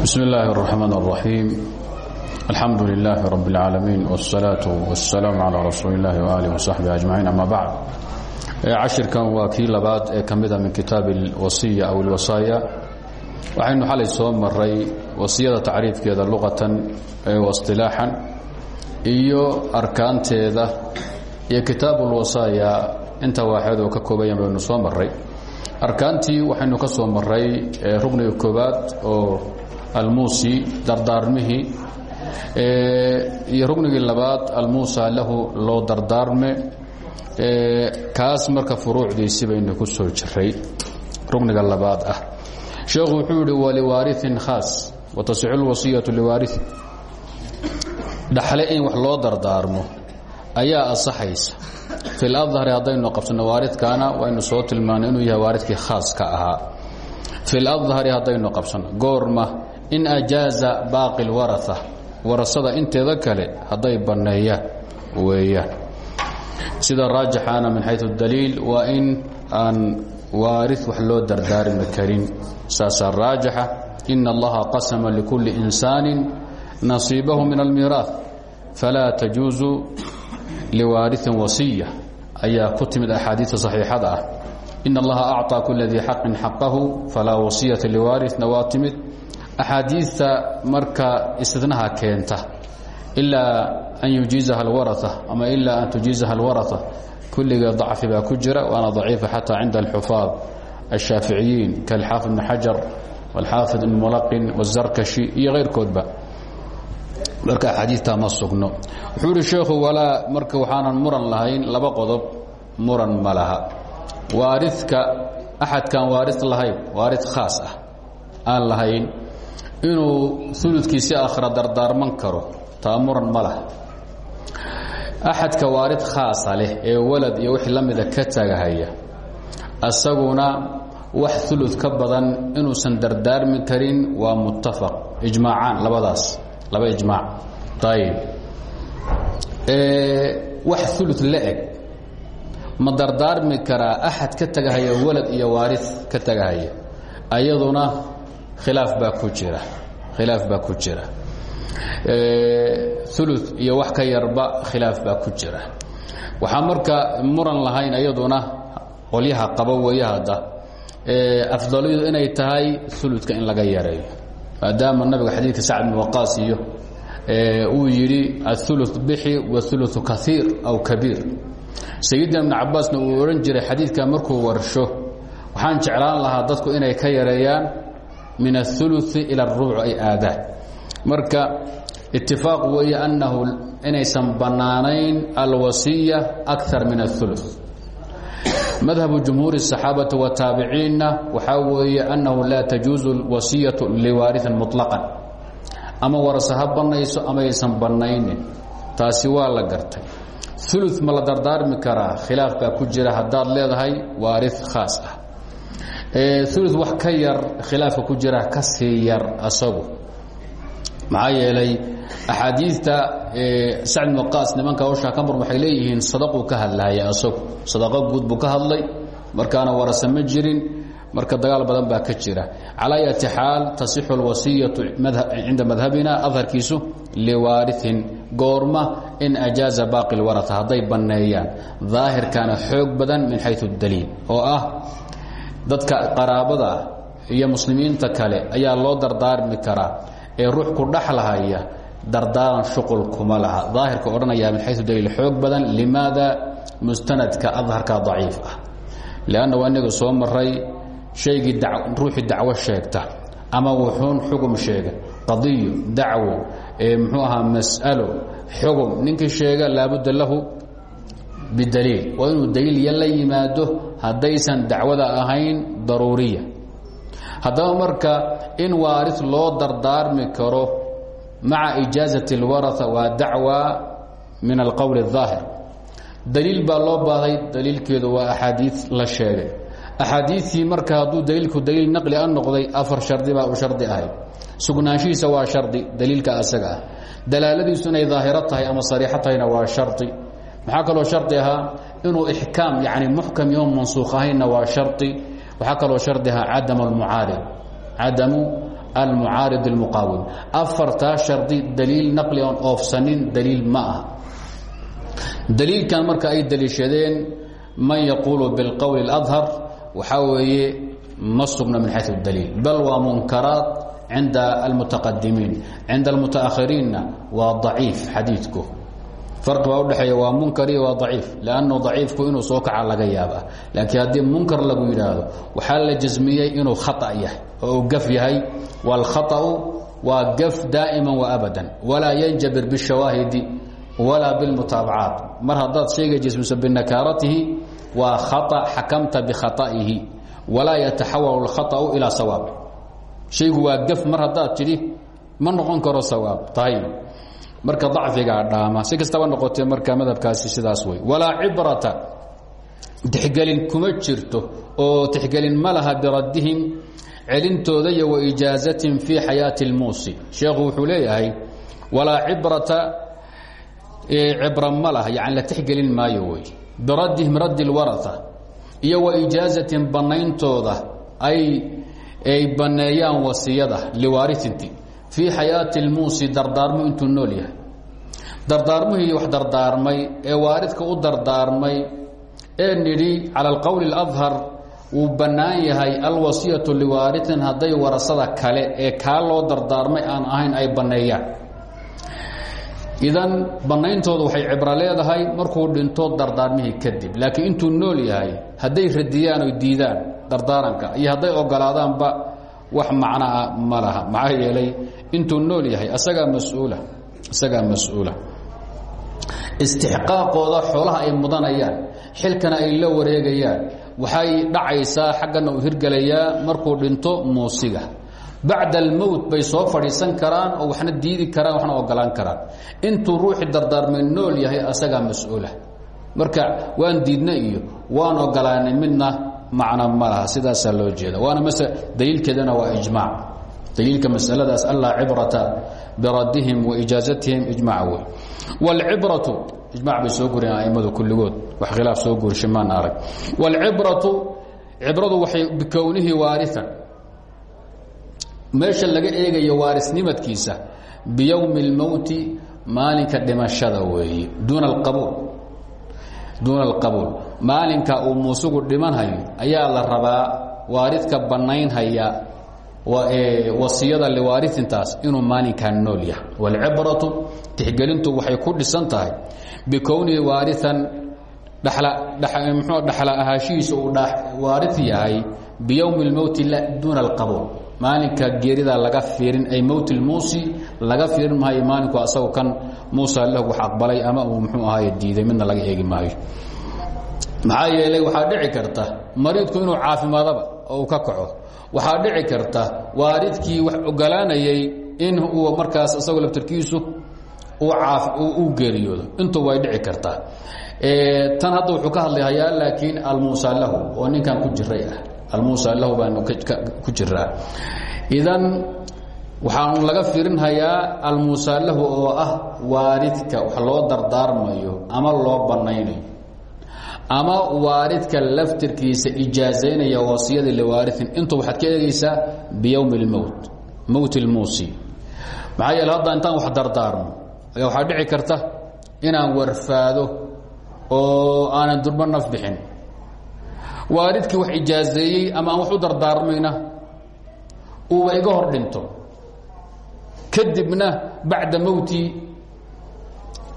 بسم الله الرحمن الرحيم الحمد لله رب العالمين والصلاة والسلام على رسول الله وآله وصحبه أجمعين أما بعد cashirkan waa kii labaad ee ka mida min kitaab اlwasiya aw اlwasaaya waxaynu xalay soo maray wasiyada tacriifkeeda luqatan waاصطilaaxan iyo arkaanteeda iyo kitaab اlwasaaya inta waaxeed oo ka koobayan baynu soo maray arkaantii waxaynu ka soo maray rugniga koobaad oo almuusi dardaarmihii. Iyo rugnigii labaad almuusa lahu loo dardaarme. Kaas marka furuucdiisi baynu ku soo jiray. Rugniga labaad ah. Sheekhu wuxuu yihi waliwaariin khaas watasixu lwasiyatu liwaariin dhaxle in wax loo dardaarmo ayaa asaxaysa fi ladhari haddaynu qabsano waaridkaana waynu soo tilmaanay inuu yahay waaridkii khaaska ahaa. Fi ladhari haddaynu qabsano goorma in ajaaza baaqi lwaraa warasada inteeda kale hadday banneeyaan weeyaan sida raajixaana min xayu daliil waa in aan waari wax loo dardaarmi karin saasaa raajixa ina allaha qasama likulli insaani nasiibahu min almiiraaث falaa tajuuzu liwaariثin wasiya ayaa ku timid axaadiista صaxiixada ah in allaha acطىa kula dii xaqin xaqahu falaa wasiyata liwaariثna waa timid axaadiista marka istinaha keenta ilaa an yujiizaha alwaraa ama ilaa an tujiizaha alwaraa kulliga dacfi baa ku jira waana daciifa xataa cinda alxufaad ashaaficiyiin kalxaafid bn xajar wاlxaafid ibn mulaqin wazarkashi iyo keyrkoodba marka axaadiita ma sugno wuxuu ihi sheekhu walaa marka waxaanan muran lahayn laba qodob muran ma laha waaridka axadkaan waarid lahayn waarid khaas ah aan lahayn inuu uludkiisi akhra dardaarman karo taa muran ma laha. Axadka waarid khaasa leh ee walad iyo wixii la mida ka tagahaya asaguna wax ulud ka badan inuusan dardaarmi karin waa muttafaq ijmaacaan labadaas laba ijmaac. Ayib wax ulud la eg. Ma dardaarmi karaa axad ka tagahaya walad iyo waarid ka tagahaya? Ayaduna khilaaf baa ku jira. Khilaaf baa ku jira. Ulu iyo wax ka yarba khilaaf baa ku jira. Waxaa marka muran lahayn ayaduna qolyaha qaba weeye hadda. Afdaliyadu inay tahay uludka in laga yareeyo. Maadaama nabiga xadiidka sacd bin waqaas iyo uu yidhi aulu bixi waulu kaiir aw kabiir. Sayidina ibn cabaasna uu odhan jiray xadiidka markuu warsho. Waxaan jeclaan lahaa dadku inay ka yareeyaan min aلثuluث ilى الrubc ay aadaan marka itifaaq weeye annahu inaysan bannaanayn alwasiya akar min الثuluث madhabu jumhuuri الصaxaabati wataabiciinna waxaa weeye annahu laa tajuuzu اlwasiyaة liwaariثin muطlaqan ama warase ha bannayso ama aysan bannaynin taasi waa la gartay ulu ma la dardaarmi karaa khilaaf baa ku jira haddaad leedahay waari khaas ah ul wax ka yar khilaafka ku jira ka sii yar asagu. Maxaa yeelay axaadiita sacd ibnu qaas nimanka hawshaa ka waxay leeyihiin sadaquu ka hadlahaya asagu. Sadaqo guud buu ka hadlay markaana warasa jirin marka dagaal badan baa ka jira. Calaa ayati xaal alwasiyatu cinda madhabina aharkiisu liwaariin goorma in ajaaza baaqi lwarata hadday banneeyaan. Daahirkaana xoog badan min xayu daliil oo ah dadka qaraabada iyo muslimiinta kale ayaa loo dardaarmi karaa ee ruux ku dhexlahaya dardaaran shuqul kuma laha. Daahirka odhanaya min xayu daliil xoog badan limaada mustanadka adharka daciif ah. Lanna waa soo maray shaygii ruuxii dacwo sheegta ama wuxuun xugum sheega qadiyo dacwo muxuu ahaa mas'alo xugum. Ninkii sheega laabudda bidaliil waa inuu daliil la yimaado haddaysan dacwada ahayn daruuriya haddaba marka in waaris loo dardaarmi karo maca ijaazati اlwaraa waa dacwa min alqowl الظaahir daliil baa loo baaday daliilkeedu waa axaadiid la sheegay axaadiiii marka hadduu daliilku daliil naqli a noqday afar shardi baa u shardi ahayd sugnaanshihiisa waa shardi daliilka asaga ah dalaaladiisu inay daahiro tahay ama sariixo tahayna waa shardi maxaa kaloo shardi ahaa inuu ixkaam yani muxkam iyo mansuukh ahaynna waa shardi waxaa kaloo shardi ahaa cadam almucaarid cadamu almucaarid اlmuqaawim afartaa shardi daliil naqli oon oofsanin daliil ma aha daliilkan marka ay daliishadeen man yaquulu biاlqowl اladhar waxaa weeye ma sugna min xayu daliil bal waa munkaraat cinda almutaqadimiin cinda almutaakhiriinna waa daciif xadiidku farqi baa udhexeeya waa munkar iyo waa daciif lannu daciifku inuu soo kaca laga yaaba laakiin haddii munkar lagu yidhaahdo waxaa la jasmiyey inuu khata yahay oo uu gaf yahay wاlkhaطأu waa gaf daa'ima وabadan walaa yanjabir bالshawaahidi walaa bاlmutaabacaat mar haddaad shayga jasmiso binakaaratihi waa khaطأ xakamta bikhaطa'ihi walaa yataxawal اlkhaطأu ilaa sawaab shaygu waa gaf mar haddaad tidhi ma noqon karo sawaab tahay marka dacfigaa dhaama. Si kastaba noqotee marka madhabkaasi sidaas wey walaa cibrata. Tixgelin kuma jirto oo tixgelin ma laha biraddihim iyo waijaazatin fii xayaati اlmuusi sheekhu wuxuu leeyahay walaa cibrata cibra ma la tixgelin maayo wey biraddihim raddi اlwaraa iyo waijaazatin banayntooda ay ay baneeyaan wasiyada liwaariinti fii xayaati اlmuusi dardaarmo intuu nool yahay. Dardaarmihii wax dardaarmay ee waaridka u dardaarmay ee nidhi cala alqowli اladhar wuu bannaan yahay alwasiyatu liwaaritin hadday warasada kale ee kaa loo dardaarmay aan ahayn ay banneeyaan. Idan bannayntooda waxay cibro leedahay markuu dhinto dardaarmihii kadib. Laakiin intuu nool yahay hadday radiyaan oy diidaan dardaaranka iyo hadday ogolaadaanba wax macnoa ma laha. Maxaa yeelay intuu nool yahay asagaa mas'uula isagaa mas'uula. Istixqaaqooda xoolaha ay mudanayaan xilkana ay la wareegayaan. Waxay dhacaysaa xaggana uu hirgelayaa markuu dhinto muusiga bacda almowt bay soo fadhiisan karaan oo waxna diidi karaan waxna ogolaan karaan. Intuu ruuxii dardaarmay nool yahay asagaa mas'uula. Marka waan diidna iyo waan ogolaanay midna macno ma laha sidaasaa loo jeeda waana mase daliilkeedana waa ijmaac daliilka masaladaas allaa cibrata biraddihim waijaazatihim ijmac wey wاlcibratu ijmac bay soo gureen a'immadu kulligood wax khilaaf soo guurshay maan arag wاlcibratu cibradu waxay bikownihi waarian meesha laga eegayo waarisnimadkiisa biyowmi اlmowti maalinka dhimashada weeye duuna alqabuul duuna alqabuul maalinka uu muusugu dhimanhayo ayaa la rabaa waaridka bannaynhaya e, wasiyada liwaariintaas inuu maalinkan nool yahay. Walcibratu tixgelintu waxay ku dhisan tahay bikownihi waarian mxu dhaxla ah, ahaashihiisa uu waarid yahay biyowmi اlmowti duuna alqabuul maalinka geerida laga fiirin ay mowti lmuusi laga fiirin maayo maalinku asagoo kan muusa lahu wax aqbalay ama uu mxuu diiday midna laga eegi maayo maxaa yeelay waxaa dhici karta mariidku inuu caafimaadaba oo uu ka kaco. Waxaa dhici karta waaridkii wax ogolaanayay in uu markaas isagoo laftarkiisu uu geeriyoodo. Intu way dhici kartaa. Tan hadda wuxuu ka hadlahayaa laakiin almuusa lahu oo ninkan ku jiray ah. Almuusa lahu baanu ku jiraa. Idan waxaanu laga fiirinhayaa almuusa lahu oo ah waaridka wax loo dardaarmayo ama loo banaynayo ama waaridka laftirkiisa ijaazaynaya wasiyada liwaariin intu waxaad ka eegaysaa biyowmi اlmowt mowt اlmuusi maxaa yeele hadda intaan wax dardaarmo ayaa waxaa dhici karta inaan warfaado oo aanan durbo naf bixin. Waaridkii wax ijaazeeyey ama wax u dardaarmayna uuba iga hor dhinto. Kadibna bacda mowtii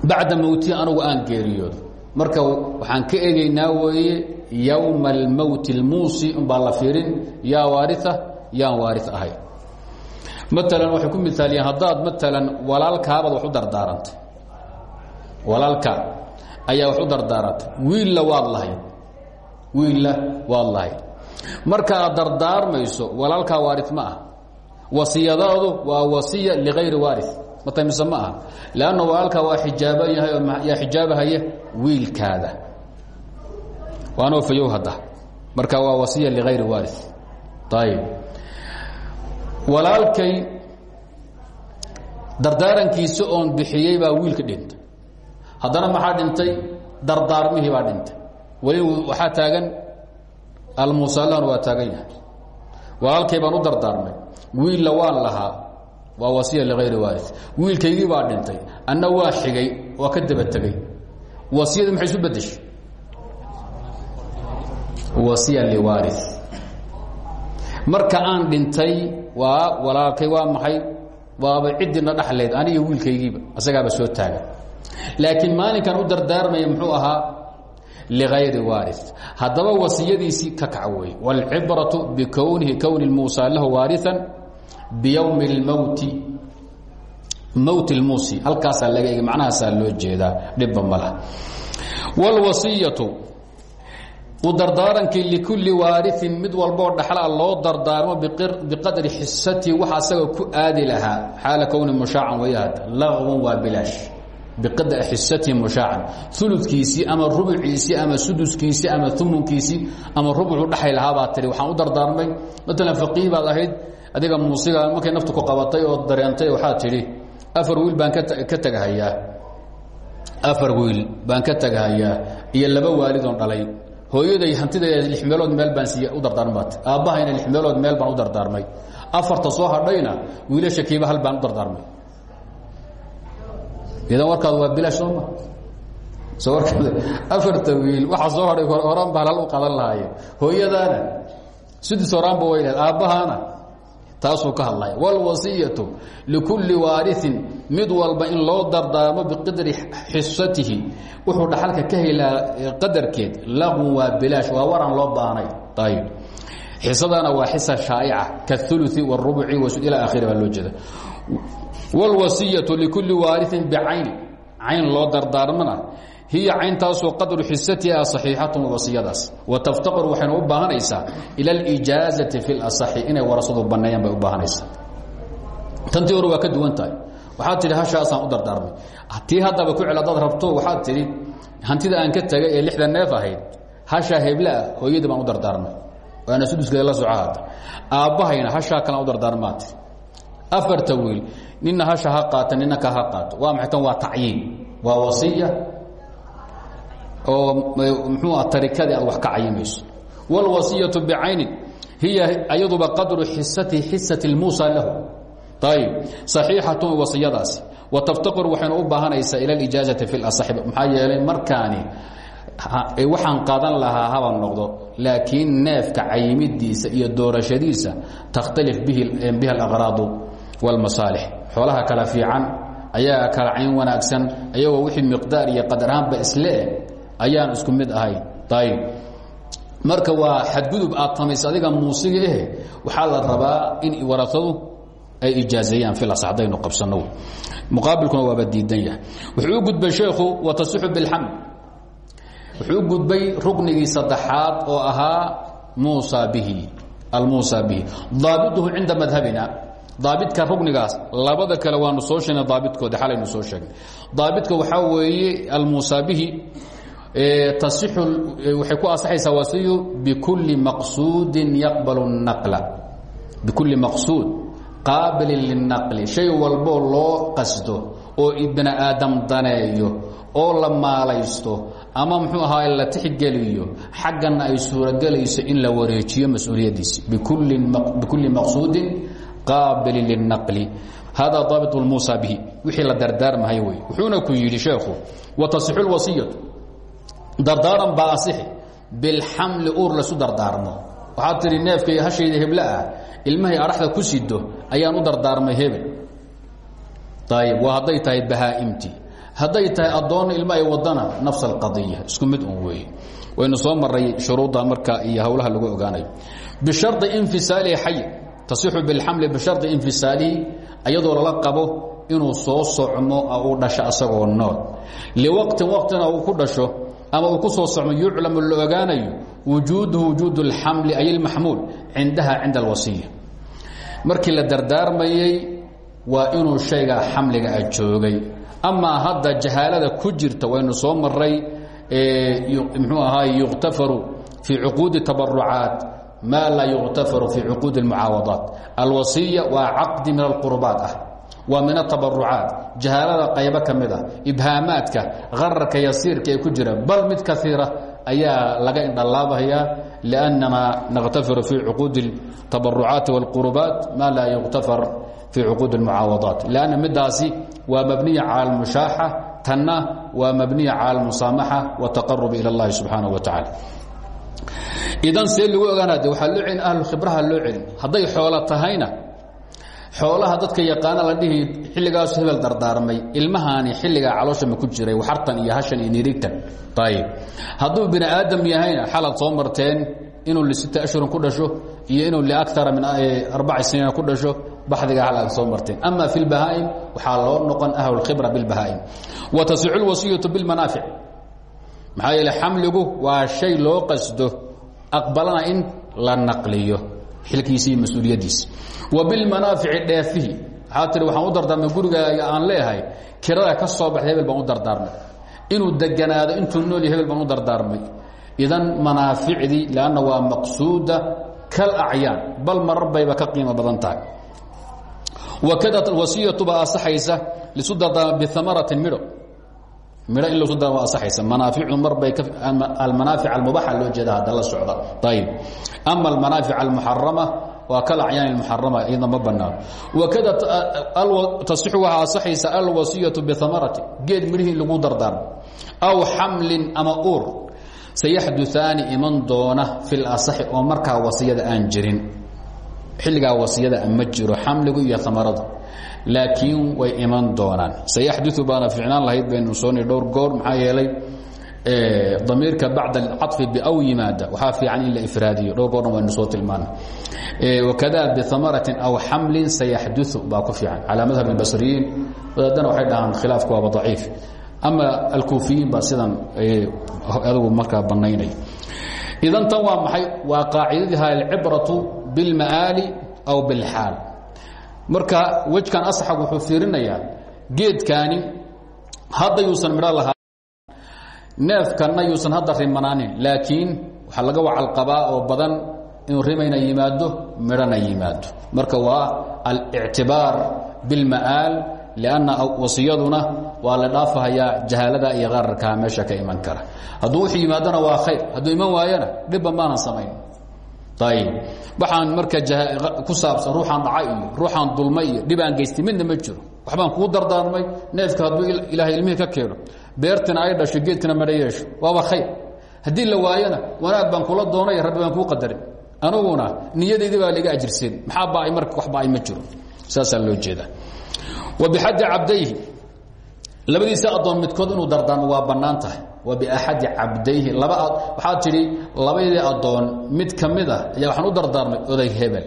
bacda mowtii anugu aan geeriyoodo marka waxaan ka eegaynaa weeye yowma almowti اlmuusi umbaa la fiirin yaa waaria yaan ahay. Maalan waxay ku miaaliyeen haddaad maalan walaalkaabaad wax u dardaarantay walaalka ayaa wax u dardaarantay wiilla waad lahayd. Wiilla waad marka dardaarmayso walaalkaa waari ma ah wasiyadaadu waa wasiya ligayri waari matmise ma aha. Lanna walaalkaa waa xijaaban yahay yaa xijaabahaya wiilkaada. Waanoo fayow hadda. Marka waa wasiya ligayri waari ayib walaalkay dardaarankiisa oon bixiyey baa wiilka dhintay. Haddana maxaa dhintay? Dardaarmihii baa dhintay. Weli waxaa taagan almuusalahna waa taagan yahay walaalkay baan u dardaarmay. Wiilla waan lahaa waa wasiya liayri waari wiilkaygii baa dhintay. Anna waa xigay waa ka daba tegey wasiyadii maxay isu bedeshay wasiya liwaari marka aan dhintay waa walaalkay waa maxay waaba ciddina dhexleed aniga wiilkaygiiba asagaaba soo taaga laakiin maalinkan u dardaarmaya muxuu ahaa ligayri waari haddaba wasiyadiisii ka kac wey wاlcibraةu bikownihi kowni muusa lahu waariثa bywmi اlmowti mwtmusi halkaasaa laga eg macnahaasaa loo jeedaa dhibba mala wاlwasiyatu u dardaarankii likulli waariin mid walboo dhaxlaa ah loo dardaarmo biqadri xisatihi waxa asaga ku aadi lahaa xaala kwni mushaacan wayahad laqwan waa bilaash. Biqadri xisatihi mushaacan ulukiisii ama rubuciisii ama suduskiisii ama umunkiisii ama rubucu dhaxay lahaabaa tiri. Waxaan u dardaarmay maalan faqiih baad ahayd adiga muusiga markay naftu ku qabatay oo dareentay waxaa tidhi afar wiil baan ka tagahayaa. Afar wiil baan ka tagahayaa. Iyo laba waalidoon dhalay. Hooyaday hantideeda lix meelood meel baan siiy u dardaarmaat aabbahayna lix meelood meel baan u dardaarmay. Afarta soo hadhayna wiilasha kiiba hal baan u dardaarmay. Idan warkaadu waa bilaash sooma soo warkaada afarta wiil waxa soo hadhay horaan baan hal u qadan lahaayeen. Hooyadaana sudus horaanba way lahayd aabbahaana taasuu ka hadlaya wاlwasiyatu likulli waariثin mid walba in loo dardaarmo biqadri xisatihi wuxuu dhaxalka ka helaa qadarkeed laqun waa bilaash waa waraan loo baanay ayb xisadana waa xisa shaa'ica kaاثuluثi wالrubci ilى akhiri baa loo jeeda wاlwasiyatu likulli waariثin bicayni cayn loo dardaarmana hiya cayntaasoo qadru xisatiha صaxiixatu wasiyadaas wataftaqir waxayna u baahanaysaa ila اlijaazati fi اlaصaxi inay warasadu banneeyaan bay u baahanaysaa tantii hore waa ka duwan tahay waxaad tidhi hashaasaan u dardaarmay tii haddaba ku cel hadaad rabto waxaad tidhi hantida aan ka tegay ee lixda neef ahayd hashaa hebleah hooyadii baan u dardaarmay waana suduskeeda la soco hadda aabbahayna hashaa kalaan u dardaarmaa tii afarta wiil nina hasha ha qaata nina ka ha qaato waa maxay tan waa tacyiin waa wasiya oo mxuu ah tarikadii aad wax ka cayimayso wاlwasiyatu bicaynin hiya ayaduba qadru xisati xisati muusa lahu ayb صaxiixatu wasiyadaasi wataftaqiru waxaynu u baahanaysaa ila اlijaazati fi اlaصaxi maxaa yeelay markaani waxaan qaadan lahaa haba noqdo laakiin neefka cayimidiisa iyo doorashadiisa takhtalif biha alaqraadu wاlmasaalix xoolaha kala fiican ayaa kala cayn wanaagsan ayagoo wixii miqdaar iyo qadar ahaanba isle ayaan isku mid ahayn. Ayb marka waa xadgudub aad samaysa adiga muusiga eh waxaa la rabaa in warasadu ay ijaazeeyaan filas haddaynu qabsano muqaabilkuna waaba diidan yahay. Wuxuu u gudbay sheekhu watasixu bilxamd. Wuxuu u gudbay ruknigii saddexaad oo ahaa muusa bihi almuusa bihi. Daabituhu cinda madhabina. Daabidka ruknigaas labada kale waanu soo sheegnay daabidkoodi xalaynu soo sheegnay. Daabidka waxaa weeye almuusa bihi waxay ku asaxaysaa wasiyu bikulli maqsuudin yaqbalu الnaqla bikulli maqsuud qaabilin linaqli shay walboo loo qasdo oo ibni aadam daneeyo oo la maalaysto ama muxuu ahaa la tixgeliyo xaggana ay suurogelayso in la wareejiyo mas'uuliyaddiisi. Bikulli maqsuudin qaabilin linaqli hada daabit muusa bihi. Wixii la dardaarmahay wey wuxuuna ku yidhi sheekhu watasixu lwasiyatu dardaaran baa asixi. Bilxamli uur laysu dardaarmo. Waxaad tidhi neefkay hashayda heble ah ilmahay araxda ku sido ayaan u dardaarmay hebel. Ayb waa hadday tahay bahaa'imtii hadday tahay addoonna ilmo wadana nafs alqadiya isku mid un weeye waynu soo maray shuruudda marka iyo howlaha lagu ogaanayo. Bishardi infisaalihi xay tasixu bilxamli bishardi infisaalihi iyadoo lala qabo inuu soo socmo uu dhasho asagoo nool. Liwaqtin waqtina uu ku dhasho ama uu ku soo socmo yuclamu la ogaanayo wujuuduhu wujuud اlxamli ay اlmaxmuul cindaha cinda اlwasiya markii la dardaarmayey waa inuu shaygaa xamliga a joogay amaa hadda jahaalada ku jirta waynu soo maray mxuu ahaay yuqtafaru fii cuquudi tabarucaat maa laa yuqtafaru fii cuquudi اlmucaawadaat alwasiya waa caqdi min alqurbaat ah waa min atabarucaat jahaalada qaybo ka mid ah ibhaamaadka qararka yasiirka ee ku jira bal mid kaiira ayaa laga indhalaabayaa liannana naktafiru fii cuquudi tabarucaati wاlqurubaat ma laa yuktafar fii cuquud اlmucaawadaat lanna midaasi waa mabniya cala almushaaxa tanna waa mabniya cala almusaamaxa wاtaqarubi ilى اllahi subxaanaه wa tacala idan see lagu ogaana de waxaa loo celin ahlu khibraha loo celin hadday xoolo tahayna xoolaha dadka yaqaana la dhihi xilligaasu hebel dardaarmay ilmahaani xilligaa caloosha ma ku jiray waxartan iyo hashan iyo nirigtan ayib hadduu bini aadam yahayna xalaad soo marteen inuu lisita ashhurin ku dhasho iyo inuu liakara min arbaci siniina ku dhasho baxdigaa xalaad soo marteen. Ama fi lbahaa'im waxaa loo noqon ahlulkhibra bilbahaa'im wa tasixu lwasiyatu bilmanaafic maxaa yeele xamligu waa shay loo qasdo aqbalana in la naqliyo xilkiisi iyo mas'uuliyaddiisi wa bilmanaafici dheefihi. Waxaa tihi waxaan u dardaarmay gurigaaga aan leeyahay. Kirada ka soo baxday hebel baan u dardaarmay inuu deganaado intuu nool hebel baan u dardaarmay. Idan manaaficdii lanna waa maqsuuda kal acyaan bal marar bayba ka qiimo badan tahay. Wakada wasiyatu baa asaxaysa lisu dardaarma biamaratin midho midho in lasu dardaarma asaxaysa. Manaaficu mar bay almanaafic almubaxa loo jeeda hadda la socda. Ayib ama almanaafic almuxarama waa kal acyaan اmuxarama iyadna ma banaano wakada tasixu waxaa asaxaysa alwasiyatu biamarati geed midhihii in lagu dardaarmo aw xamlin ama uur. Sayaxduaani iman doona fi lasaxi oo markaa wasiyada aan jirin. Xilligaa wasiyada ma jiro xamligu iyo amaradu laakiin way iman doonaan sayaxdiu baana ficnaan lahayd baynu sooni dhowr goor maxaa yeelay damiirka bacd alcaطfi bw yimaada waxaa fiican in la ifraadiyo dhowr goorna waynu soo tilmaana wakada biamaratin aw xamlin sayaxdiu baa ku fiican calaa madhab اlbasriyiin wadaadana waxay dhahaan khilaafku waaba daciif ama alkuufiyiin baa sidan adugu markaa banaynay idan tan waa maxay waa qaacidadiha alcibraةu biاlma'aali aw biاlxaal marka wejkan asxab wuxuu fiirinayaa geedkaani hadda yuusan midho lahaa neefkanna yuusan hadda rimanaanin laakiin waxaa laga wacalqabaa oo badan inuu rimayna yimaado midhona yimaado. Marka waa alictibaar biاlma'aal lanna wasiyaduna waa la dhaafahayaa jahaalada iyo qararkaa meesha ka iman kara. Hadduu wuxuu yimaadona waa khayr hadduu iman waayana dhibba maanan samayn ayib waxaan marka ku saabsan ruuxaan dhacay iyo ruuxaan dulmay iyo dhibaan geystay midna ma jiro waxbaan kuu dardaarmay neefka hadduu ilaahay ilmihii ka keeno beertina ay dhasho geedkana madha yeesho waaba khayr haddii la waayana wanaag baan kula doonay rabbi baan kuu qadarin aniguna niyadaydii baa laga ajirsiin maxaa baay marka wax baay ma jiro saasaa loo jeedaa wabixaddi cabdayhi labadiisa addoon midkood inuu dardaarmo waa bannaan tahay wa biaxadi cabdayhi. Laba waxaad tidhi labadii addoon mid ka mid a ayaa waxaan u dardaarmay oday hebel.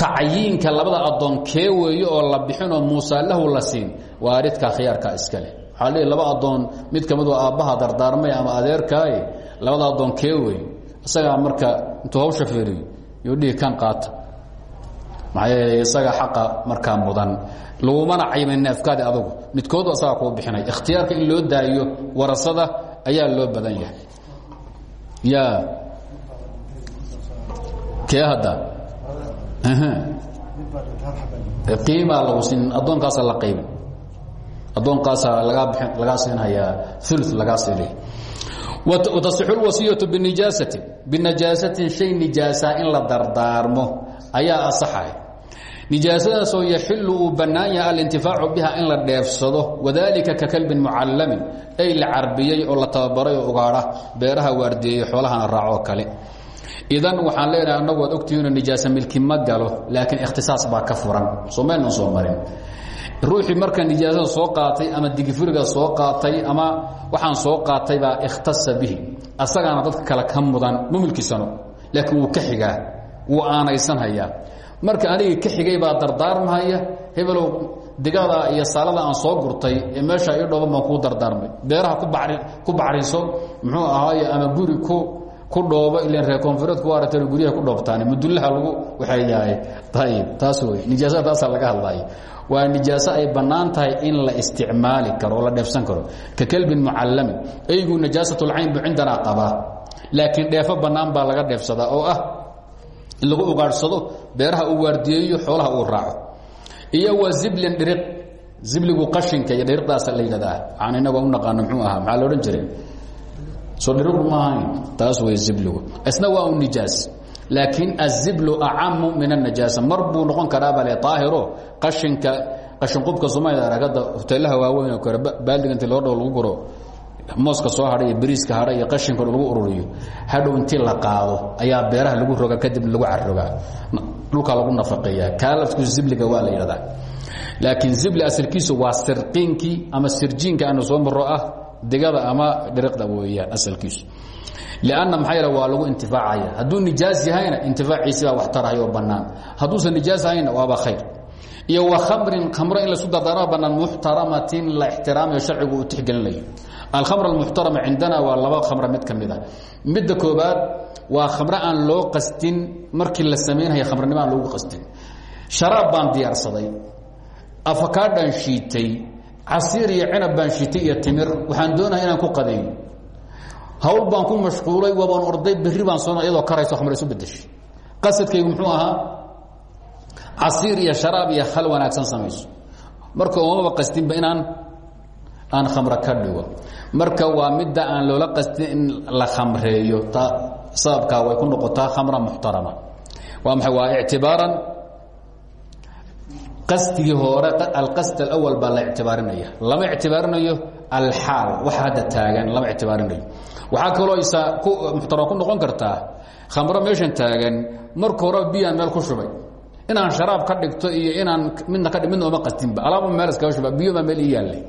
Tacyiinka labada addoon kee weeye oo la bixinoo muusa lahu la siin waaridka khiyaarkaa iska leh. Waxaa leeyi laba addoon mid ka mid oo aabbaha dardaarmay ama adeerkaaye labada addoon kee weeye isagaa marka intuu hawsha fiiriyo yuu dhihi kan qaata maxaa yeele isaga xaqa markaa mudan? Lagumana caymin neefkaadi adugu. Midkoodu asagaa kuu bixinay. Ikhtiyaarka in loo daayo warasada ayaa loo badan yahay. Ya. Kee hadda? Qiimaa lagu siin addoonkaasa la qaybin addoonkaasa lagaa lagaa siinhayaa ulu lagaa siinay watasixu lwasiyatu binijaasatin binajaasatin shay nijaasa in la dardaarmo ayaa asaxay nijaasadaasoo yaxilu uu bannaan yahay alintifaacu biha in la dheefsado wadalika ka kalbin mucallamin ay la carbiyey oo la tababaray oo ugaadha beeraha waardiyeeyo xoolahana raacoo kale. Idan waxaan leenahay annagu waad ogtihiinoo nijaasa milki ma galo laakiin ikhtisaas baa ka furan. Soo marin. Ruuxii marka nijaasada soo qaatay ama digifuriga soo qaatay ama waxaan soo qaatay baa ikhtasa bihi. Asagaana dadka kale ka mudan ma milkisano laakiin ka xigaa wuu aanaysan hayaa marka anigii ka xigay baa dardaarmahaya hebelow digada iyo saalada aan soo gurtay ee meesha ii dhooban baan kuu dardaarmay. Beeraha ku bacriso muxuu ahaaye ama guri ku ku dhoobo ilan reer koonfureedku waarata guryaha ku dhoobtaan mudullaha lagu waxeeyahay ayib taas wey nijaasada taasaa laga hadlaya waa nijaaso ay bannaan in la isticmaali karo oo la dheefsan karo. Ka kelbin mucallamin eygu najaasatulcayn bu cindanaa qabaa. Laakiin dheefo bannaan baa laga dheefsadaa oo ah in lagu ugaadhsado beeraha uu waardiyeeyo xoolaha uu raaco. Iyo waa ziblin dhiriq zibligu qashinka iyo dhiriqdaasa la yidhahdaa. Aan inagoo u naqaano muxuu ahaa maxaa la odhan jiray? Soo dhirigu ma ahayn. Taas way zibligu. Isna waa un nijaas. Laakiin aziblu acamu min الnajaasa mar buu noqon karaa bale aahiro qashinka qashinqubka soomaalida aragada hoteelaha waaweyn oo kale baaldiga inti loo dhow lagu guro mooska soo hadhay iyo bariiska hadhay iyo qashinka lagu ururiyo hadhow intii la qaado ayaa beeraha lagu roga kadibna lagu carogaa dhulkaa lagu nafaqeeya. Kaalafku zibliga waa la yidhahdaa. Laakiin zibli asalkiisu waa sirqiinkii ama sirjiinka aanu soo maro ah digada ama dhiriqda weeyaan asalkiisu. Lanna maxaa waa lagu intifaacaya. Hadduu nijaas yahayna intifaaciisi baa wax tarahay oo bannaan. Hadduusan nijaas ahayna waaba khayr. Iyo wa khamrin khamro in lasu dardaarma bannaan la ixtiraamayo sharcigu uu tixgelinayo alkhamr almuxtarama cindana waa laba khamra mid ka a midda koobaad waa khamro aan loo qastin markii la samaynhaya khamranimo aan qastin sharaab baan diyaarsaday afakaadhaan shiitay casiir iyo cinab baan shiitay iyo timir waxaan doonahay inaan ku qadeeyo hawl baan ku mashquulay waabaan orday berri baan soo iyadoo karayso khamr isu bedeshay qasadkaygu muxuu ahaa casiir iyo sharaab iyo khal wanaagsan samayso marka umaba qastinba inaan aan khamro ka dhigo. Marka waa midda aan loola qastin in la khamreeyo sababkaa way ku noqotaa khamra muxtarama waa maxay? Waa ictibaaran. Qasdigii hore alqasd alawal baa la ictibaarinaya lama ictibaarinayo alxaal wax hadda taagan lama ictibaarinayo. Waxaa kaloo isa muxtarama ku noqon kartaa khamro meeshan taagan marka hore biyaan meel ku shubay. Inaan sharaab ka dhigto iyo inaan midna ka midna oma qastinba alaaba meel iskaga shuba biyo baa meel ii yaallay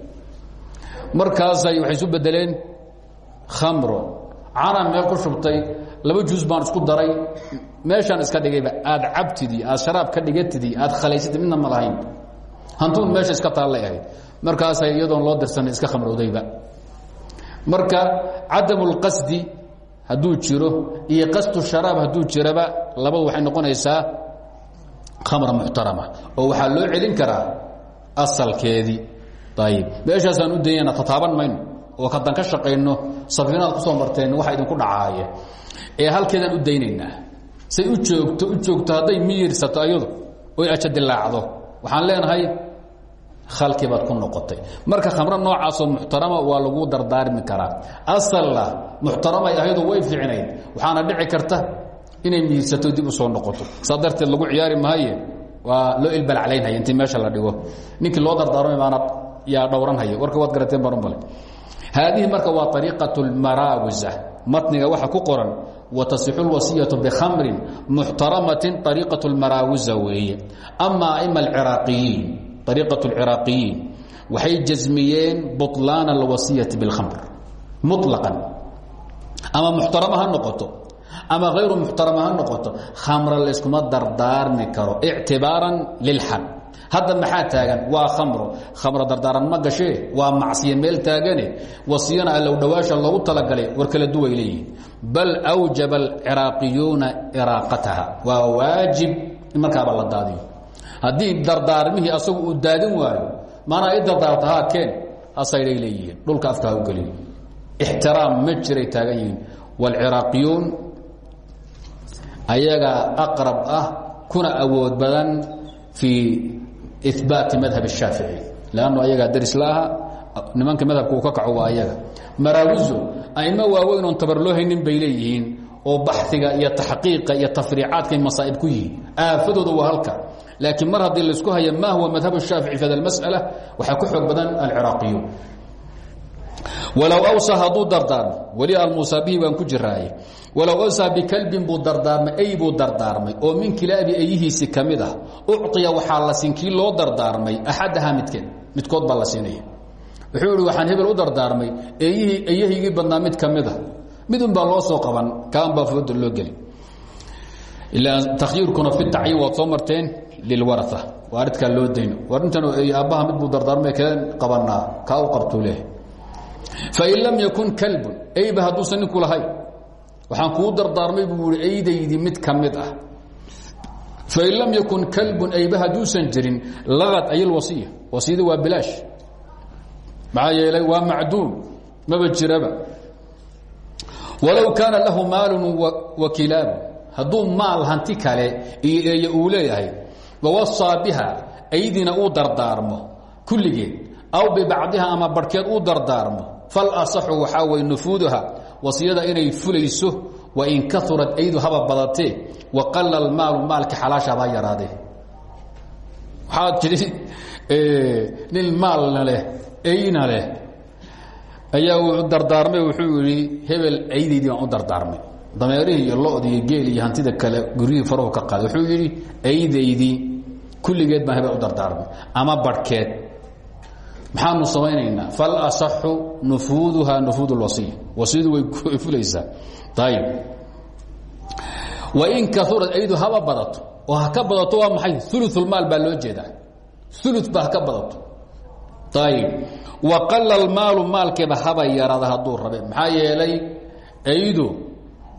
markaasay waxay isu bedeleen khamro. Canaan meel ku shubtay laba juus baan isku daray. Meeshaan iska dhigayba aad cabtidii aad sharaab ka dhigatidii aad khalaysatid midna ma lahayn. Meesha iska taallay ahayd. Markaasay iyadoon loo dirsanay iska khamroodayba marka cadamu اlqasdi hadduu jiro iyo qasdu sharaab hadduu jiraba labadu waxay noqonaysaa khamra muxtarama oo waxaa loo celin karaa asalkeedii ayib meeshaasaan u daynana tataaban mayno oo kadan ka shaqayno safiinaad ku soo marteen waxa idinku dhacaaya ee halkeedaan u daynaynaa. Say u joogto u joogto hadday miyirsato ayadu oy ajadilaacdo waxaan leenahay khalkii baad ku noqotay. Marka khamro noocaasoo muxtarama waa lagu dardaarmi karaa. Asalla muxtaramay ahaydu way fiicnayd. Waxaana dhici karta inay miyirsato dib u soo noqoto. Saa darteed lagu ciyaari maaye waa loo ilbalaclaynhaya intii meesha la dhigo. Ninkii loo dardaarmay baana yaa dhowranhaya warka waad garateen baan u malay haadihi marka waa ariiqaة اlmaraawisa matniga waxa ku qoran watasixu اlwasiyaةu bkhamrin muxtaramatin ariiqaة اlmaraawisa weeye ama aima اciraaqiyiin ariiqaة اlciraaqiyiin waxay jasmiyeen buطlaana اlwasiyaةi bاlkhamr muطlaqan ama muxtarama ha noqoto ama hayru muxtarama ha noqoto khamra layskuma dardaarmi karo ictibaaran lilxad hadda maxaa taagan? Waa khamro khamro dardaaran ma gashee waa macsiye meel taagane? Wasiyana allow dhawaasha loogu talagalay war kala duway leeyihiin bal awjaba alciraaqiyuuna iraaqataha. Waa waajib in markaaba la daadiyo. Haddii dardaarmihii asagu uu daadin waayo maanaa i dardaarta haa keen hasaydhay leeyihiin. Dhulka afka ha u gelin. Ixtiraam ma jiray taagan yihiin. Waalciraaqiyuun ayagaa aqrab ah kuna awood badan fii baati madhab shaafici lannu ayagaa darislaaha nimanka madhabka uu ka kaco waa ayaga maraawizu aimo waaweyn oon tabar loo haynin bay oo baxiga iyo taxqiiqa iyo tafriicaadkay masaa'ib ku yihiin aafadooda waa halka laakiin mar haddii laysku haya ma huwa madhab shaafici fi hada masala waxaa ku xoog badan alciraaqiyun walow awsa hadduu dardaarmo weli almuusaa bihi baan ku jiraaye walow awsaa bikalbin buu dardaarmay ay buu dardaarmay oo min kilaabi eyihiisi ka mid ah ucطiya waxaa la siin kii loo dardaarmay axadahaa midkeed midkood baa la siinaya wuxuu ihi waxaan hebel u dardaarmay eyihii eyahaygii badnaa mid ka mid a mid un baa loo soo qaban kaan baa fooda loo geli ilaa takhyiirkuna fi tacyiin waad soo marteen lilwaraa waa aridkaa loo dayno. War intan aabbaha mid buu dardaarmay fain lam yakun kalbun eyba hadduusan ninku lahayn waxaan kuu dardaarmay buu ihi eydaydii mid ka mid ah fain lam yakun kalbun eyba hadduusan jirin lagad ayilwasiya wasiyada waa bilaash maxaa yeelay waa macduum maba jiraba walow kaana lahu maalun wa kilaabu hadduu maal hanti kale iyo eeye uu leeyahay wawasaa biha aydiina uu dardaarmo kulligeed aw bibacdiha ama barhkeed uu dardaarmo. Falasaxu waxaa way nufuuduha wasiyada inay fulayso wain kaurad aydu haba badatee waqala almaalu maalka xalaashaaba ha yaraadee waxaa jiri nin maalna leh ayna leh ayaa uu dardaarmay wuxuu yihi hebel aydaydii baan u dardaarmay. Dameerihii iyo lodii iyo geel iyo hantida kale guryihii farahu ka qaaday. Wuxuu yidhi aydaydii kulligeed baan hebel u dardaarmay ama barhkeed maxaanu samaynaynaa. Falasaxu nufuuduha nufuud اlwasiya wasiyadu way fulaysaa. Ayib wain kaurad aydu haba badato. Oo ha ka badato waa maxay? Ulumaal baa loo jeedaa. Ulu ba ha ka badato. Ayib waqala almaalu maalkeeba haba yaraada hadduu rabe. Maxaa yeelay aydu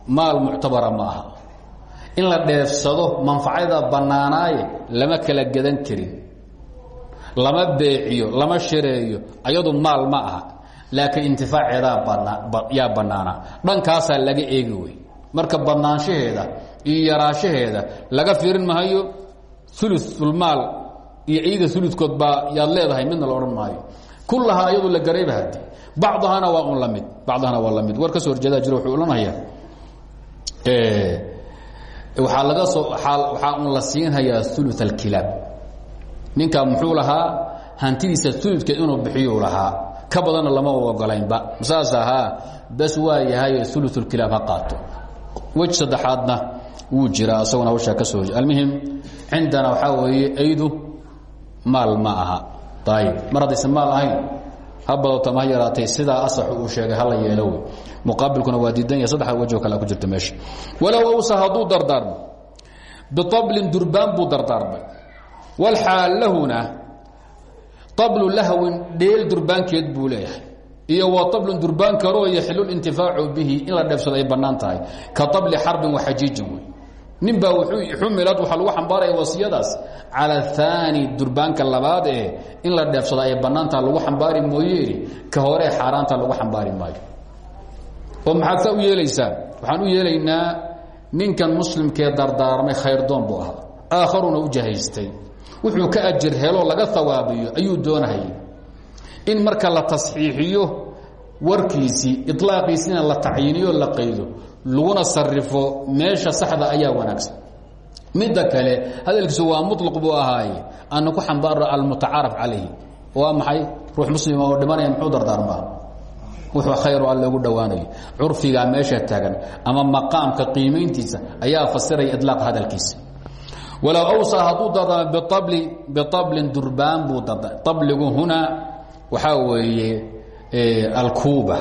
maal muctabara ma aha. In la dheefsado manfacada bannaanaaye lama kala gadan karin lama beeciyo lama shareeyo ayadu maal ma aha. Laakiin intifaaceedaa yaa bannaanaa dhankaasaa laga eegi wey marka badnaanshaheeda iyo yaraashaheeda laga fiirin mahayo uluulmaal iyo ciida uludkood baa yaad leedahay midna la odhan maayo. Kullahaa ayadu la garayba hadi bacdahana waa un la mid. Bacdahana waa la mid. War ka soo horjeedaa jiro wuxuu odhanaya waxaa laga soo waxaa un la siinhayaa ulu alkilaab ninkaa muxuu lahaa hantidiisa uludkeed inuu bixiyu lahaa. Ka badanna lama ogolaynba saas ahaa bas waa yahay ulukilaab ha qaato. Wej saddexaadna wuu jiraa isaguna hawshaa ka soo almuhim cindana waxaa weeye aydu maal ma aha. Ayib mar haddaysan maal ahayn ha badato ma ha yaraatay sidaa asaxu uu sheegay hala yeelo muqaabilkuna waa diidan yahay saddexa wejoo kale ku jirta meesha. Walow awsa hadduu dardaarmo biablin durbaan buu dardaarmay walxaal lahuna ablu lahwin dheel durbaankeed buu leeyahay iyo wa ablun durbaan karoo yaxilu lintifaacu bihi in la dheefsado ay bannaan tahay ka abli xarbin waxajiijin xumilad waxaa lagu xambaaraya wasiyadaas cala aani durbaanka labaad ee in la dheefsado ay lagu xambaari mooyeeni ka hore xaaraanta lagu xambaari maayo oo maxaad saa u yeelaysaan waxaan u yeelaynaa ninkan muslimkee dardaarmay khayrdoon buu ahaa aakharuna u jahaystay wuxuu ka ajir helo laga hawaabiyo ayuu doonahayay. In marka la tasxiixiyo warkiisii ilaaqiisina la tacyiiniyo la qaydo laguna sarifo meesha saxda ayaa wanaagsan. Midda kale hadalkiisu waa mulq buu ahaaye ana ku xambaaro almutacaaraf calayhi. Waa maxay? Ruux muslima oo dhimanaya muxuu dardaarmaa wuxuu khayr all loogu dhowaanayo. Curfigaa meesha taagan ama maqaamka qiimayntiisa ayaa fasiraya ilaaq hadalkiisa walow awsaa hadduu dardaarma biabli biablin durbaan buu darda abligu hunaa waxaa weeye alkuuba.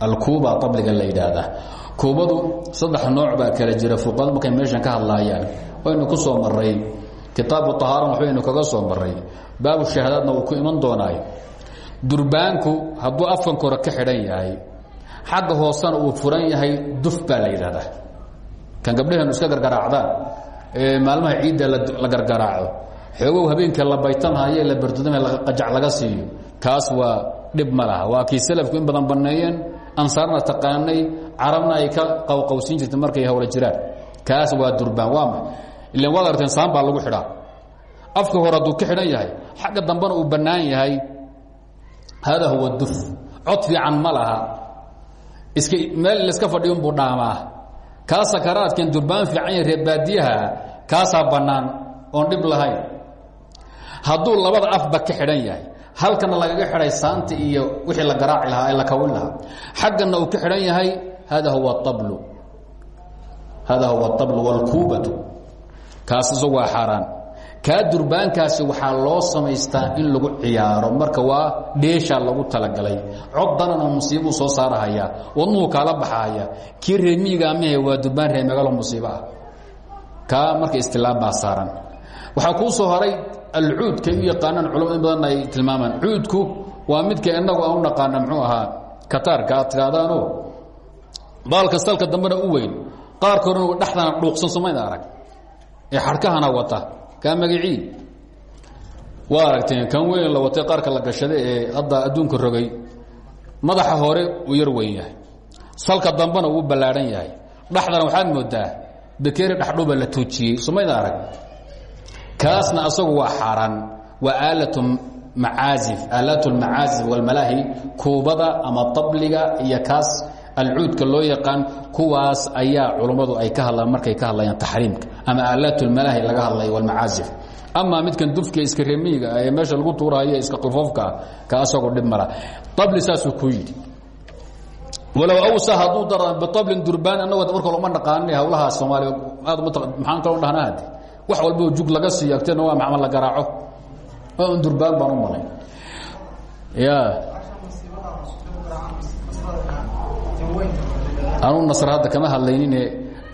Alkuuba abliga la yidhaahdaa. Kuubadu saddex nooc baa kala jira. Fuqadu markay meeshan ka hadlaayaan waynu ku soo maray kitaabu ahaaran waxbaynu kaga soo maray baabu shahaadaadna uu ku iman doonaayo. Durbaanku hadduu afkan kore ka xidhan yahay xagga hoosena uu furan yahay maalmaha ciidda la gargaraaco. Xoogow habeenka la baytanhaye la bardudame qajac laga siiyo. Kaas waa dhib ma laha. Waa kii salafku in badan banneeyeen ansaarna taqaanay carabna ay ka qawqawsiin jirta markay hawla jiraan. Kaas waa durbaan. Waa ma ilan waad arteen saan baa lagu xidhaa. Afka hore hadduu ka xidhan yahay xagga dambena uu bannaan yahay hada huwa duf. Cod fiican ma laha. Iska meel laiska fadhiyo unbuu dhaamaa kaa sakaraadkan durbaan fiican yahay reer baadiyaha kaasaa bannaan oon dhib lahayn. Hadduu labada afba ka xidhan yahay halkana lagaga xidhay saanta iyo wixii la garaaci lahaa ee la kawin lahaa. Xaggana uu ka xidhan yahay hada huwa ablu hada huwa ablu wاlkuubatu kaas isagu waa xaaraan kaa durbaankaasi waxaa loo samaystaa in lagu ciyaaro. Marka waa dheeshaa lagu talagalay. Cod danana musiibuu soo saarahayaa wadnuhu kaala baxahaya kii reemiiga amahe waa durbaan reemagalo musiibo ah? Kaa marka istilaam baa saaran. Waxaa kuu soo haray alcuudka u yaqaanaan culama in badan ay tilmaamaan. Cuudku waa midka inagu aan u naqaana muxuu ahaa kataarka aad tiraadaano baalka salka dambena u weyn. Qaarkoodna dhexdana dhuuqsan somayda arag. Ee xadhkahana wata kaa magacii waa aragteen kan weyn la watay qaarka la gashada ee hadda adduunka rogay madaxa hore uu yar weyn yahay. Salka dambena uu ballaadhan yahay. Dhexdana waxaad moodaa bekeri dhexdhuba la tuujiyey. Somayda arag. Kaasna asagu waa xaaraan waa aalatu macaazif aalaat lmacaazif walmalaahi kuubada ama tabliga iyo alcuudka loo yaqaan kuwaas ayaa culummadu ay ka hadlaan markay ka hadlayaan taxriimka ama aalaatulmalaahi laga hadlayo walmacaasif amaa midkan dufka iska remiiga ee meesha lagu tuurahayo iska qilfoofkaa ka asagoo dhib mala abli saasuu ku yidhi. Walow awsa hadduu dara biablin durbaan annagoo marka uma dhaqaanay hawlaha soomaaliya. Aad maxaan kaloo dhahnaa hade wax walboo jug laga siiyo agteedna waa maxamed la garaaco? Un durbaan baan u malay. Ya anuu nasr hadda kama hadlaynine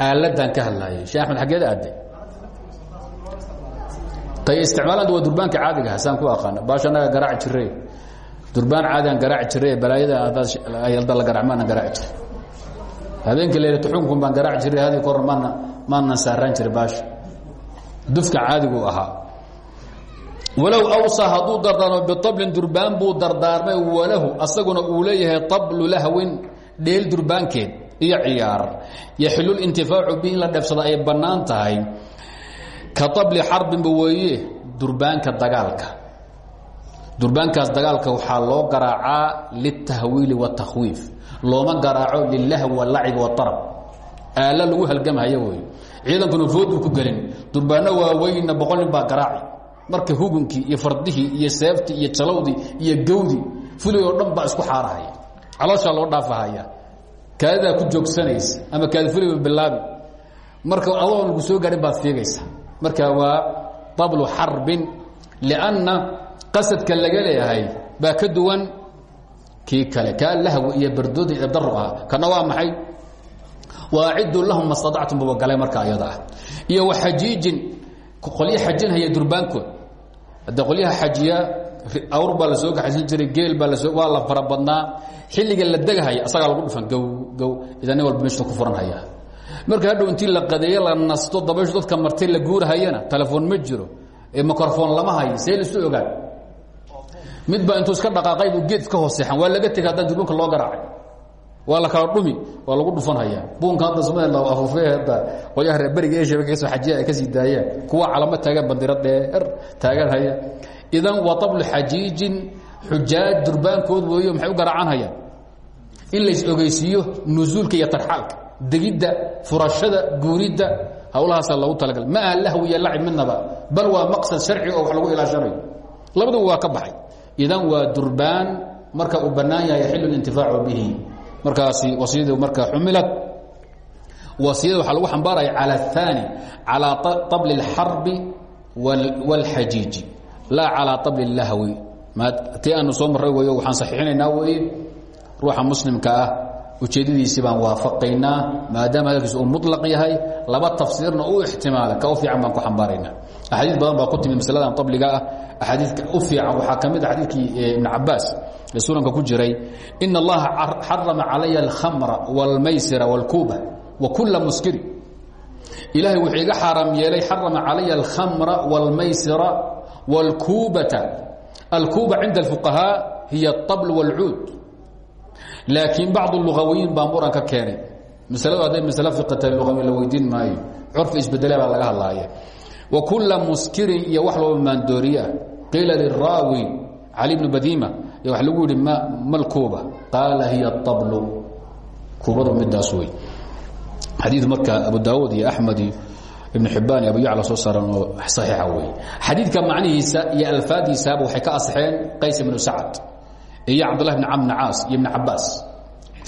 aaladaan ka hadlaayay shee axmed xaggeed aaday tay isticmaalanta waa durbaanka caadigaha saan ku aqaana baasha annaga garaaci jire durbaan caadigan garaaci jire balaayada hadda la garac maana garaaci jire habeenka leylatu xunkun baan garaaci jiray hadi kahor maana maanan saaraan jira baasha. Dufka caadigu ahaa. Walow awsa hadduu dardaarmo biablin durbaan buu dardaarmay walahu asaguna uu leeyahay ablu lahwin dheel durbaankeed iyo ciyaar. Yaxillintifaacu bi in la dheefsada ay bannaan tahay. Ka abli xarbinba weeye durbaanka dagaalka. Durbaankaas dagaalka waxaa loo garaacaa litahwiili watakwiif looma garaaco lilahw walacib waarab aala lagu halgamhaya wey ciidankuna foodbu ku gelin. Durbaano waaweynna boqol nin baa garaaci. Marka hugunkii iyo fardihii iyo seeftii iyo jalowdii iyo gawdii fulig oo dhan isku xaarahaya calooshaa loo dhaafahaya. Kaadidaa ku joogsanaysa ama kaadi fuliba bilaabi marka adoon lagu soo gaadhin baad fiigaysa. Marka waa ablu xarbin lianna qasadka laga leeyahay baa ka duwan. Kii kale kaa lahwi iyo bardooda ibdaru ah kana waa maxay? Waaciduu lahum ma staactum buba galay marka ayada ah. Iyo waxajiijin qolyo xajinhaya durbaankood. Hadde qolyaha xajiya awr baa la soo gaxaysan jiray geel baa la soo waa la fara badnaa. Xilliga la degahaya asagaa lagu dhufan gow gow idan nin walba meeshuu ku furanhaya marka hadhow intii la qadeeye la nasto dabayshu dadka martay la guurahayana telefoon ma jiro ee microfoon lama hayo see laisu ogaan. Mid baa intuu iska dhaqaaqay buu geed iska hooseexan waa laga tegay haddaan durbanka loo garaacay. Waa la kala dhumi waa lagu dhufanhayaa buunka hadda somaliland afuufee hadda qolyaha reer beriga eshiya ka soo xajiya ay ka sii daayaan kuwa calamo taagan bandiro dheer taagan haya idan waa ablu xajiijin xujaaj durbaankood weeyo maxay u garaacanhayaan in lays ogeysiiyo nusuulka iyo tarxaalka degidda furashada guuridda hawlahaasa lagu talagal ma aha lahwi iyo lacib midnaba bal waa maqsad sharci oo wax lagu ilaashanayo labaduba waa ka baxay idan waa durbaan marka uu bannaan yahay yaxilu lintifaacu bihi markaasi wasiyadu marka xumilad wasiyada waxaa lagu xambaaraya calى الثaanي calىa طabli الxarbi wاlxajiiji laa calىa طabli الlahwi tii aanu soo maray weyo waxaan saxiixinaynaa weeye ruuxa muslimka ah ujeedadiisii baan waafaqaynaa maadaama hadalkiis uu muطlaq yahay laba tafsiirna u ixtimaala ka u fiican baan ku xambaaraynaa axaadiis badan baa ku timid masaladan tabliga ah axaadiidka u fiican waxaa ka mid a xadiidkii ibn cabaas ee sunanka ku jiray in اllaha xarama calaya اlkhamra wاlmaysira wاlkuuba wakula muskiri ilaahay wuxuu iga xaaraam yeelay xarama calaya alkhamra wاlmaysira wاlkuubata alkuuba cinda اlfuqahaa hiya اطabl wاlcuud laakiin bacd lugawiyiin baa muran ka keenay masladu hadday masle fiqata lugawi la weydiin maayo curfi isbedele baa laga hadlaaya wakula muskirin iyo wax looba maandooriye ah qiila liraawi cali bnu badiima y waa lagu yihi malkuuba qaala hiya اطablu kuubadu midaas wey xadii marka abu daawud iyo axmed iyo ibn xibaan iyo abu yacla soo saaran oo saxiixa wey xadiidka macnihiisa iyo alfaadiisaaba waxay ka asxeen qays ibnu sacad iyo cabdullah bn camr bn caas iyo ibn cabaas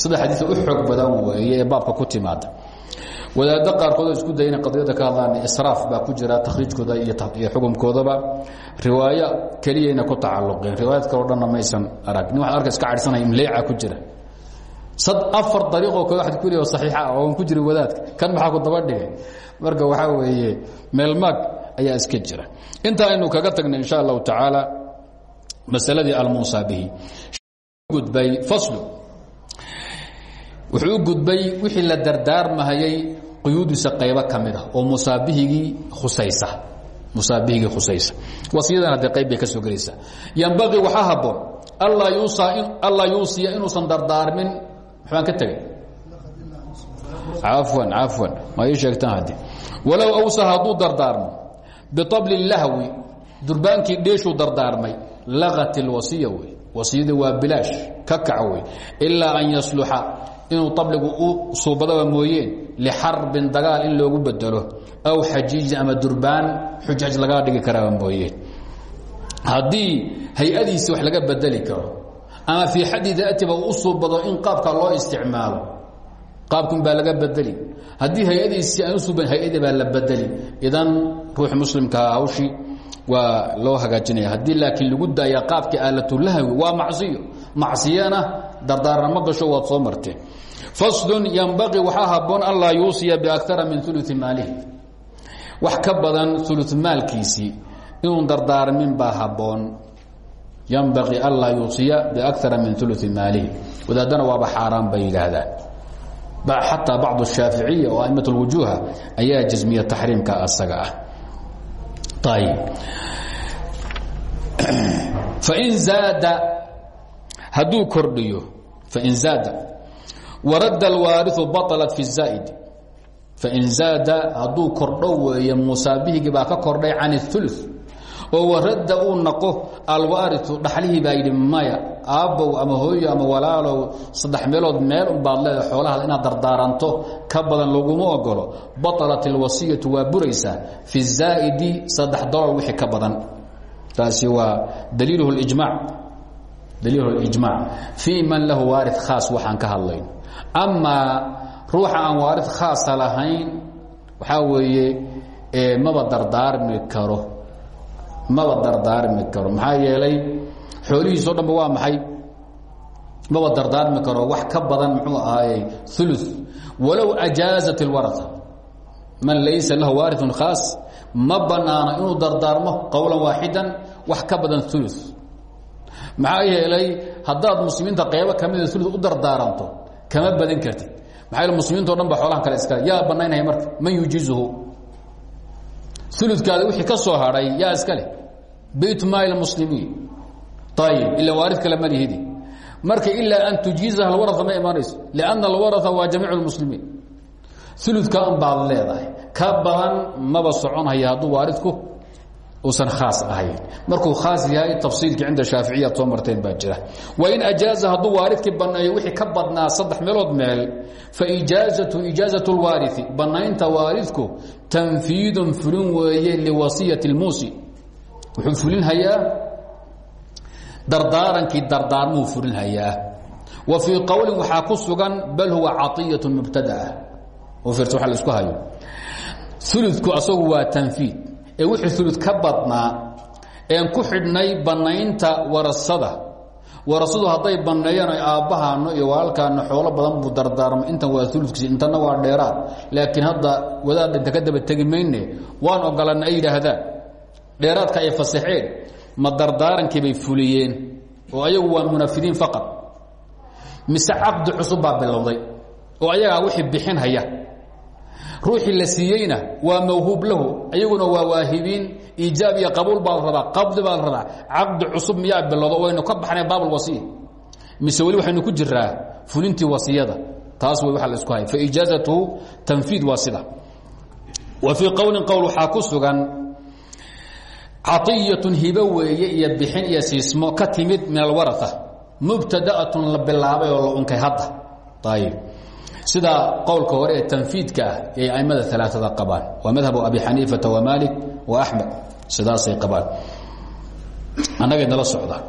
saddex xadiisa u xoog badan weeye ee baabka ku timaada wadaaddo qaarkood oo isku daya inay qadiyadda ka hadlaan israaf baa ku jira takhriijkooda iyo xukumkoodaba riwaayo keliyayna ku tacalluqeen. Riwaayad kaleo dhanna maysan arag nin waxad arka iska cadhsanaya imleeca ku jira afar dariiqoo kale waxad ku leeyahay saxiixa ah oon ku jirin wadaadka. Kan maxaa ku daba dhigay? Marka waxaa weeye meelmaag ayaa iska jira. Inta aynu kaga tagnay insha allahu tacaala masaladii almuusa bihi. Gudbay faslu. Wuxuu u gudbay wixii la dardaarmahayay quyuudiisa qaybo ka mid ah oo musaabihigii khusaysa. Musaabihigii khusaysa. Wasiyadan haddee qayb bay ka soo gelaysaa. Yambaqii waxaa yuusa allaa yuusiya inuusan dardaarmin maxbaan ka tegay cafwan cafwan. Ma ii sheegtaan haddi walow awsa hadduu dardaarmo lahwi durbaankii dheeshuu dardaarmay lagat ilwasiya wey. Wasiyadii waa bilaash ka ilaa an yasluxa inuu tabligu u suubadaba mooyeen lixarbin dagaal in loogu bedelo aw xajiijin ama durbaan xujaaj lagaa dhigi karaaba mooyeen. Haddii hay'adiisi wax laga bedeli karo ama fii xaddi daatiba u suubado in qaabka loo isticmaalo. Qaabkun baa laga bedeli. Haddii hay'adiisi aan usuuban hay'adii baa la bedeli. Idan ruux muslimkaa hawshii waa loo hagaajinaya. Haddii laakiin lagu daaya qaabkii aalatulahwi waa macsiyo. Macsiyana dardaaran ma gasho waad soo marteen faslun yanbaqii waxaa haboon an laa yuusiya biakara min ului maalihi. Wax ka badan ulu maalkiisii inuu dardaarmin baa haboon yanbaqii an laa yuusiya biakara min ului maalihi wadaadana waaba xaaraan bay yidhaahdaan xataa bacd الshaaficiya oo amat اlwujuuha ayaa jasmiya taxriimka asaga ah ayb fain zaada hadduu kordhiyo fain zaada waradda اlwaariثu baطlat fi الzaa'id fain zaada hadduu kordho weeye musaabihigii baa ka kordhay can الثuluث oo waradda uu naqo alwaaritu dhaxlihii baa yidhi maya aabbow ama hooyo ama walaalow saddex meelood meel unbaad leeda xoolahaada inaad dardaaranto ka badan laguma ogolo batalat alwasiyatu waa buraysaa fi zaa'idi saddex dolar wixii ka badan taasi waa daliiluhu lijmaac daliiluhu alijmaac fii man lahu waarid khaas waxaan ka hadlayn amaa ruuxa aan waarid khaasa lahayn waxaa weeye maba dardaarmi karo maba dardaarmi karo. Maxaa yeelay xoolihiisao dhanba waa maxay? Maba dardaarmi karo. Wax ka badan muxuu ahaayey ulu walow ajaazat اlwaraa man laysa lahu waariثun khaas ma banaano dardaarmo qowlan waaxidan wax ka badan ulu maxaa yeelay haddaad muslimiinta qeybo kamida ulu u dardaaranto kama badan kartid. Maxaa yeel muslimiinto dhan kale iskale yaa banaynaya marka man yujizuhu. Uludkaada wixii ka soo hadhay yaa iska leh bayt maal muslimiin ayib ila waarid kale ma lihidi marka ilaa an tujiizaha alwaraa ma imanayso lianna alwaraa waa jamiic lmuslimiin uludka un baad leedahay ka badan maba soconhaya hadduu waaridku uusan khaas ahayn markuu khaas yahay tafsiilkii cinda shaaficiyaad soo marteen baa jira wain ajaaza hadduu waaridkii banneeyo wixii ka badnaa saddex meelood meel faijaazatu ijaazat اlwaarii bannaynta waaridku tanfiidun fulin weeye liwasiyati اlmuusi wuxuu fulinhayaa dardaarankii dardaarmuhu fulinhayaa. Wa fii qowlin waxaa ku bal huwa caطiyaة mubtadaa oo fiirsa waa la isku hayo. Uludku asagu waa tanfiid. Ee wixii ulud ka badnaa een ku xidhnay bannaynta warasada. Warasadu hadday banneeyaan ay aabbahaano iyo walaalkaana xoolo badan buu dardaarmay. Intan waa uludkiisi intana waa dheeraad. Laakiin hadda wadaad dhinta ka daba tegi waan ogolanna ay yidhaahdaan dheeraadka ay fasaxeen ma bay fuliyeen oo ayagu waa munafidiin faqad mise baa bilowday oo ayagaa wixii bixinhaya ruuxii la siiyeyna waa mawhuub lahu ayaguna waa waahibiin iijaab iyo qabuul baa la rabaa baa la rabaa. Caqdi cusub miyaa bilowdo waynu ka baxnay baabulwasiya mise weli ku jiraa fulintii wasiyada taas way waa la isku haya faijaazatuhu tanfiid waa wa fii qowlin qowl waxaa caطiyatun hibo weeye iyo bixin iyo siismo ka timid min alwaraa mubtadaatun la bilaabay oo la unkay hadda. Ayib sida qowlka hore ee tanfiidka ah ay aimada qabaan. Waa madhabu abi xaniifata wa maalik wa axmed. Sidaasay qabaan. Annagay nala socdaan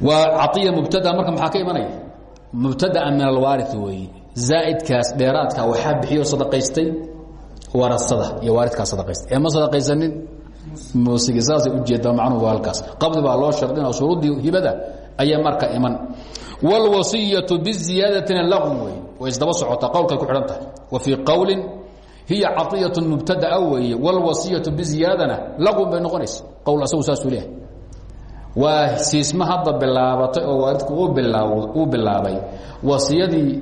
waa caiya mubtada marka maxaa ka imanaya? Mubtadaa min alwaari weeye. Zaa'idkaas dheeraadka waxaa bixiyo sadaqaystay warasada iyo waaridkaa sadaqaystay. Ee ma sadaqaysanin muusigi saasay ujeedaan macnuhu waa halkaas qabdi baa loo shardina shuruuddii hibada ayaa marka iman wاlwasiyatu biziyaadatina laqw wey way isdaba socotaa qowlkay ku xidhan tahay wa fii qowlin hiya caطiyaة mubtadaa weeye wاlwasiyatu biziyaadana laqwun bay noqonaysa qowl asagu saasuu leeyahay waa siisma hadda bilaabatay oo waalidku uu bilaabay wasiyadii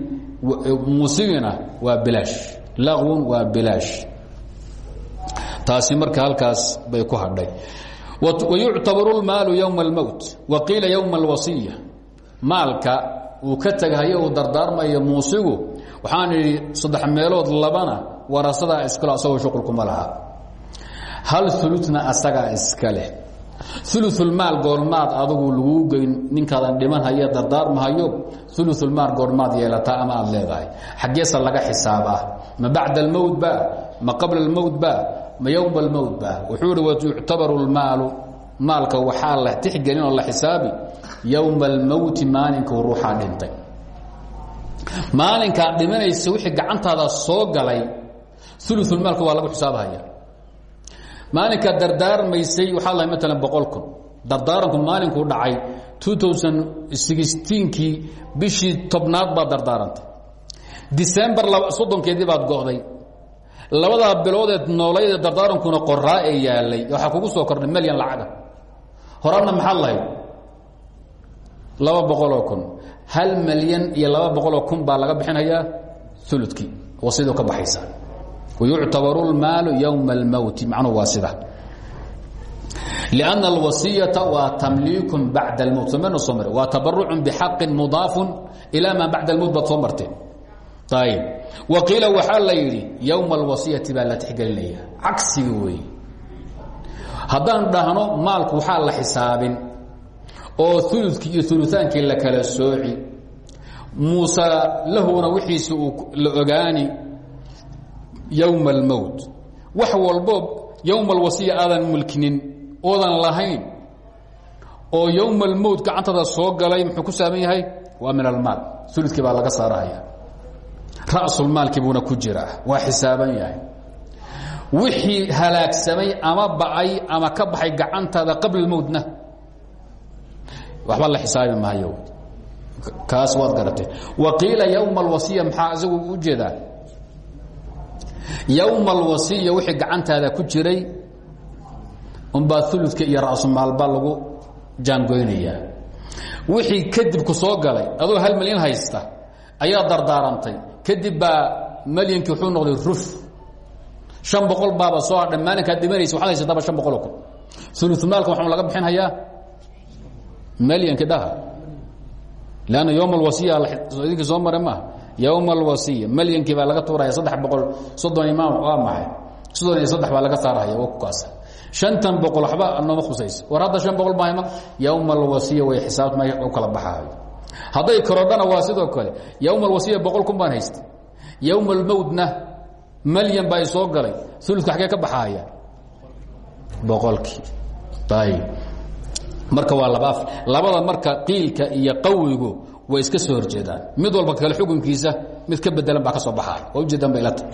muusigina waa bilaash laqwun waa bilaash taasi marka halkaas bay ku hadhay. Wayuctabaru lmaalu ywma اlmowt wa qiila ywma اlwasiya maalka uu ka teghayo uu dardaarmayo muusigu waxaan idhi saddex meelood labana warasadaa iskale asagoo shuqulkuma laha. Hal uluna asagaa iska leh. Uluulmaal goormaad adugu laguu geyn ninkaadan dhimanhaye dardaarmahayo uluulmaal goormaad yeelataa ama aad leedahay. Xaggeesa laga xisaabaa. Ma bacda almowt ba? Ma qabla almowt ba? Yowma almowt ba wuxuu ihi wayuctabaru lmaalu. Maalka waxaa la tixgelin oo la xisaabi yowma almowti maalinkuu ruuxaa dhintay. Maalinkaa dhimanaysa wixii gacantaada soo galay uluulmaalka waa lagu xisaabhaya maalinkaa dardaarmaysay waxaa lahay maalan boqol kun. Dardaaranku maalinkuu dhacay kii bishii tobnaad baad dardaarantay. Disembar soddonkeedii baad go'day labadaa biloodeed noolayda dardaarankuna qoraa ee yaalay waxaa kugu soo kordhay melyan lacaga horana maxaad lahayd laba boqoloo kun hal malyan iyo laba boqoloo kun baa laga bixinayaa uludkii wasidu ka baxaysa wayuctabaru lmaalu yowma almowti macnuhu waa sida لأن الوصية waa تمliiك baعd الmوت somayna soo mare waa تabaرuc بxaqi مضاaف إilى ma baعd الmوت baad soo marteen ayb waqiila waxaa la yidhi ywma alwasiyati baa la tixgelinaya cagsiga weeye haddaan dhahno maalku waxaa la xisaabin oo ulukii iyo ulutaankii la kala sooci muuse lahowna wixiisi la ogaani ywma اlmowt wax walbo ywma alwasiya aadan mulkinin oodan lahayn oo ywma اlmowt gacantada soo galay muxuu ku saaban yahay waa min almaal ulukii baa laga saarahaya ra'sulmaalkii buuna ku jiraa. Waa xisaaban yahay. Wixii halaagsamay ama ba'ay ama ka baxay gacantaada qabla almowtna waxba la xisaabi maayo. Kaas waad garatee wa qiila yowma alwasiya maxaa isagu u jeedaa? Alwasiya wixii gacantaada ku jiray unbaa uludka iyo rasumaalbaa lagu jaangoynayaa wixii kadib ku soo galay adoo hal milyan haysta ayaa dardaarantay kadib baa malyankii wuxuu noqday ruf. An boqol baaba soo hadha maalinkaad dhimanaysa waxaad haysataba an boqoloo kun. Ulumaalka waxaa laga bixinhayaa malyankii dhaha. Lanna yowm alwasiya idinkii soo mare maaha. Yowma alwasiya malyankii baa laga tuuraya saddex boqol soddon imaam waa maxay? Soddon iyo saddex baa laga saarhaya kaas شantan boqol waxba nooma khusayso. War hadda شhan boqol baa yowma alwasiya way xisaabta ma u kala baxaayo hadday korodhana waa sidoo kale. Yowma alwasiya boqol kun baan haysta yowma almowtna malyan baa soo galay. Uludka xagee ka baxaaya? Boqolkii. Ayb marka waa labaaf labada marka qiilka iyo qawigu way iska soo horjeedaan. Mid walba kale xukunkiisa mid ka bedelan baa ka soo baxaaya. Waa ujeedaan ba ilata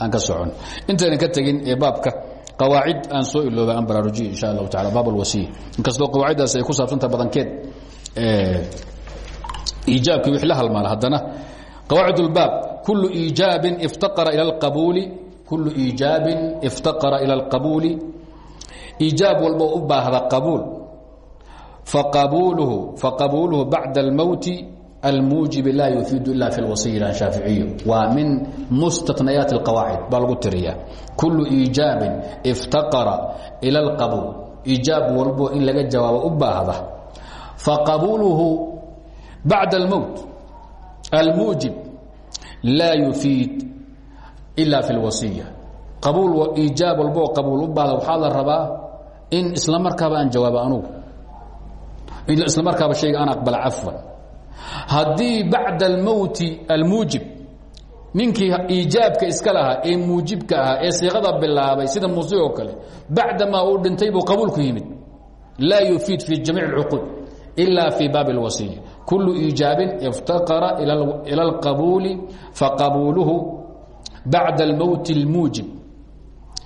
aan ka socon. Intaynan ka tegin ee baabka qawaacid aan soo ilooba aan baraarujiyo insha allahu taala baab alwasiya inkastoo qawaaciddaas ay ku saabsanta badankeed iijaabkii wix la halmaala haddana qawaacid اlbaab kullu iijaabin iftaqara ila اlqabuuli kullu iijaabin iftaqara ila اlqabuuli iijaab walba u baahda qabuul faqabuuluhu faqabuuluhu bacda اlmowti almuujib laa yufiidu ila fi اlwasiy an shaaficiyu waa min mustatnayaati اlqawaacid baa lagu tiriya kullu iijaabin iftaqara ila اlqabuul iijaab walbo in laga jawaabo u baahda faqabuuluhu bacda اlmowt almuujib laa yufiid ila fi اlwasiya qabuul iijaab walboo qabuul u baahda waxaa la rabaa in isla markaaba aan jawaabo anugu isla markaaba shayga aan aqbala cafwan haddii bacda almowti almuujib ninkii iijaabka iska lahaa ee muujibka ahaa ee siiqada bilaabay sida muuse oo kale bacdamaa uu dhintay buu qabuulku yimid laa yufiid fi jamiic اlcuquud ila fi baabi اlwasiya kullu iijaabin iftaqara ila اlqabuuli faqabuuluhu bacda mowti اlmuujib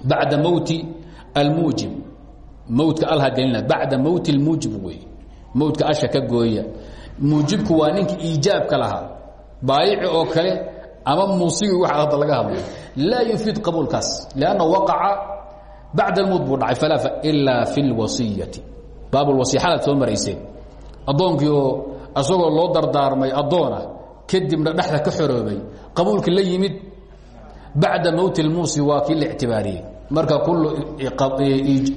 bacda mowti almuujib mowtka alha gelina bacda mowti اlmuujib wey mowtka asha ka gooya muujibku waa ninka iijaabka lahaa baayici oo kale ama muusigii wa hadda laga hadlay laa yufiid qabuulkaas lanna waqaca bacd almowt buu dhacay falaa ilaa fi اlwasiyati baab lwasiya xalaad soo marayseen addoonkii oo asagoo loo dardaarmay addoona kadibna dhexda ka xoroobay qabuulka la yimid bacda mowti اlmuusi waa kii la ictibaariyey marka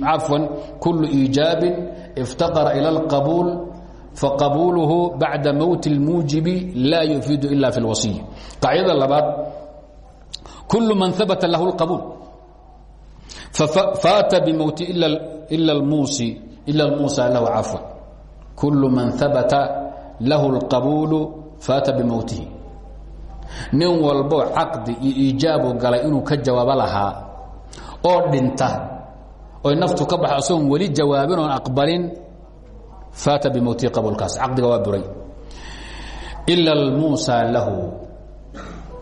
cafwan kullu iijaabin iftaqara ila اlqabuul faqabuuluhu bacda mowti اlmuujibi laa yufiidu ila fi اlwasiya qaacidada labaad kul man habata lahu اlqabuul faata bimowti ila muusa lahu cafwan kul man habata lahu اlqabuulu faata bimowtihi nin walbo caqdi iyo iijaabu galay inuu ka jawaabo lahaa oo dhinta oy naftu ka baxo asagoon weli jawaabin oon aqbalin faata bimowtihi qabulkaas caqdiga waa buray. Ila muusa lahu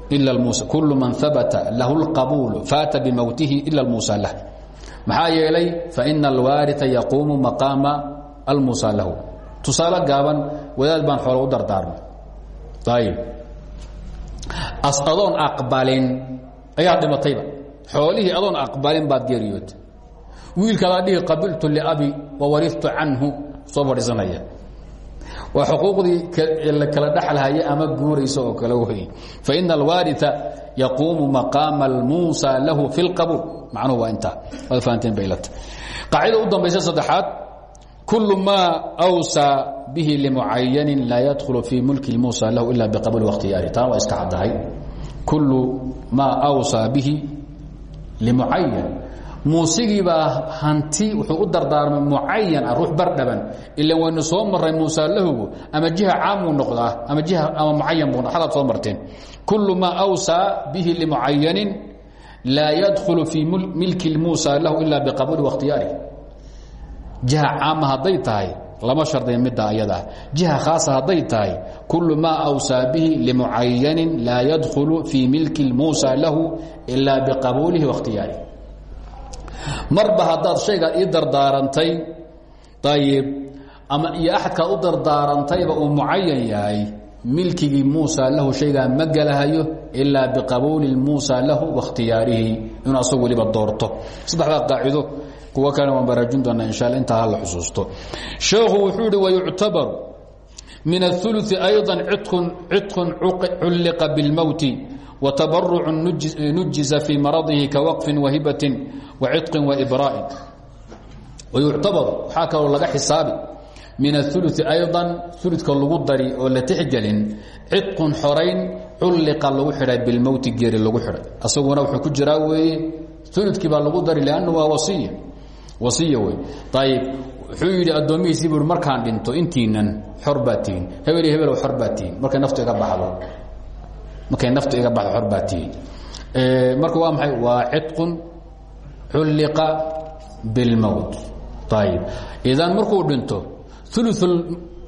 ila muusa kul man habata lahu اlqabuul faata bimowtihi ila muusa lah maxaa yeelay faina alwaaria yaquumu maqaama almuusa lahu tusaale gaaban wadaad baan xoolo u dardaarmay ayib as adoon aqbalin ayaa dhimatayba. Xoolihii adoon aqbalin baad geeriyootay wiilkaadaa dhihi qabiltu liabi wawariftu canhu soo fadhiisanaya. Waa xuquuqdii kala dhexlhaya ama guuraysa oo kale wey faina alwaaria yaquumu maqaama almuusa lahu fi اlqabuul macnuhu waa intaa. Waad fahanteen baylata qaacida u dambaysa saddexaad kul ma wsaa bihi lmucayanin laa ydkul fii mulki musa lahu ila biqabul اkhtiyaari taa waa iska caddahay kulu maa wsaa bihi lmucayan muusigiibaa hanti wuxuu u dardaarmay mucayan ah ruux bardhaban ilan waynu soo maray muusa lahugu ama jiha caamuu noqdaa ama ama mucayan buu adaad soo marteen kul maa wsaa bihi lmucayanin laa ydkul fii milki musa lahu ila biqabuli اkhtiyaari jiha caama hadday tahay lama shardiya midda ayadaa jiha khaasa hadday tahay kul maa awsaa bihi limucayanin laa yadkhulu fii milki muusa lahu ilaa biqabuulihi waاkhtiyaarih marba haddaad shaygaa ii dardaarantay ayib ama iyo axadkaad u dardaarantayba uu mucayan yahay milkigii muusa lahu shaygaa ma gelahayo ilaa biqabuuli muusa lahu waاkhtiyaarihi inuu asagu weliba doorto. Saddexdaa kuwa kale waan baraajin doonaa insha alla intaa hala xusuusto sheekhu wuxuu ihi wayuctabaru min aلثuluثi ayضa cidqun culliqa biاlmowti watabarucu nujiza fii maradihi kawaqfin wahibatin wacidqin waibraa'in wayuctabaru waxaa kaloo laga xisaabi min aلثuluثi ayضa uludka lagu dari oo la tixgelin cidqun xorayn culliqa lagu xidhay bilmowti geeri lagu xidhay asaguna wuxuu ku jiraa weeye uludkii baa lagu dari lannu waa wasiya wasiya wey ayib wuxuu yidhi addoomihiisii bui markaan dhinto intiinan xor baad tihiin hebel hebel xor baad tihiin markay naftu iga baxdo. Markay naftu iga baxdo xor baad tihiin marka waa maxay? Waa cidqun culliqa bilmowt ayib idan markuu dhinto uluul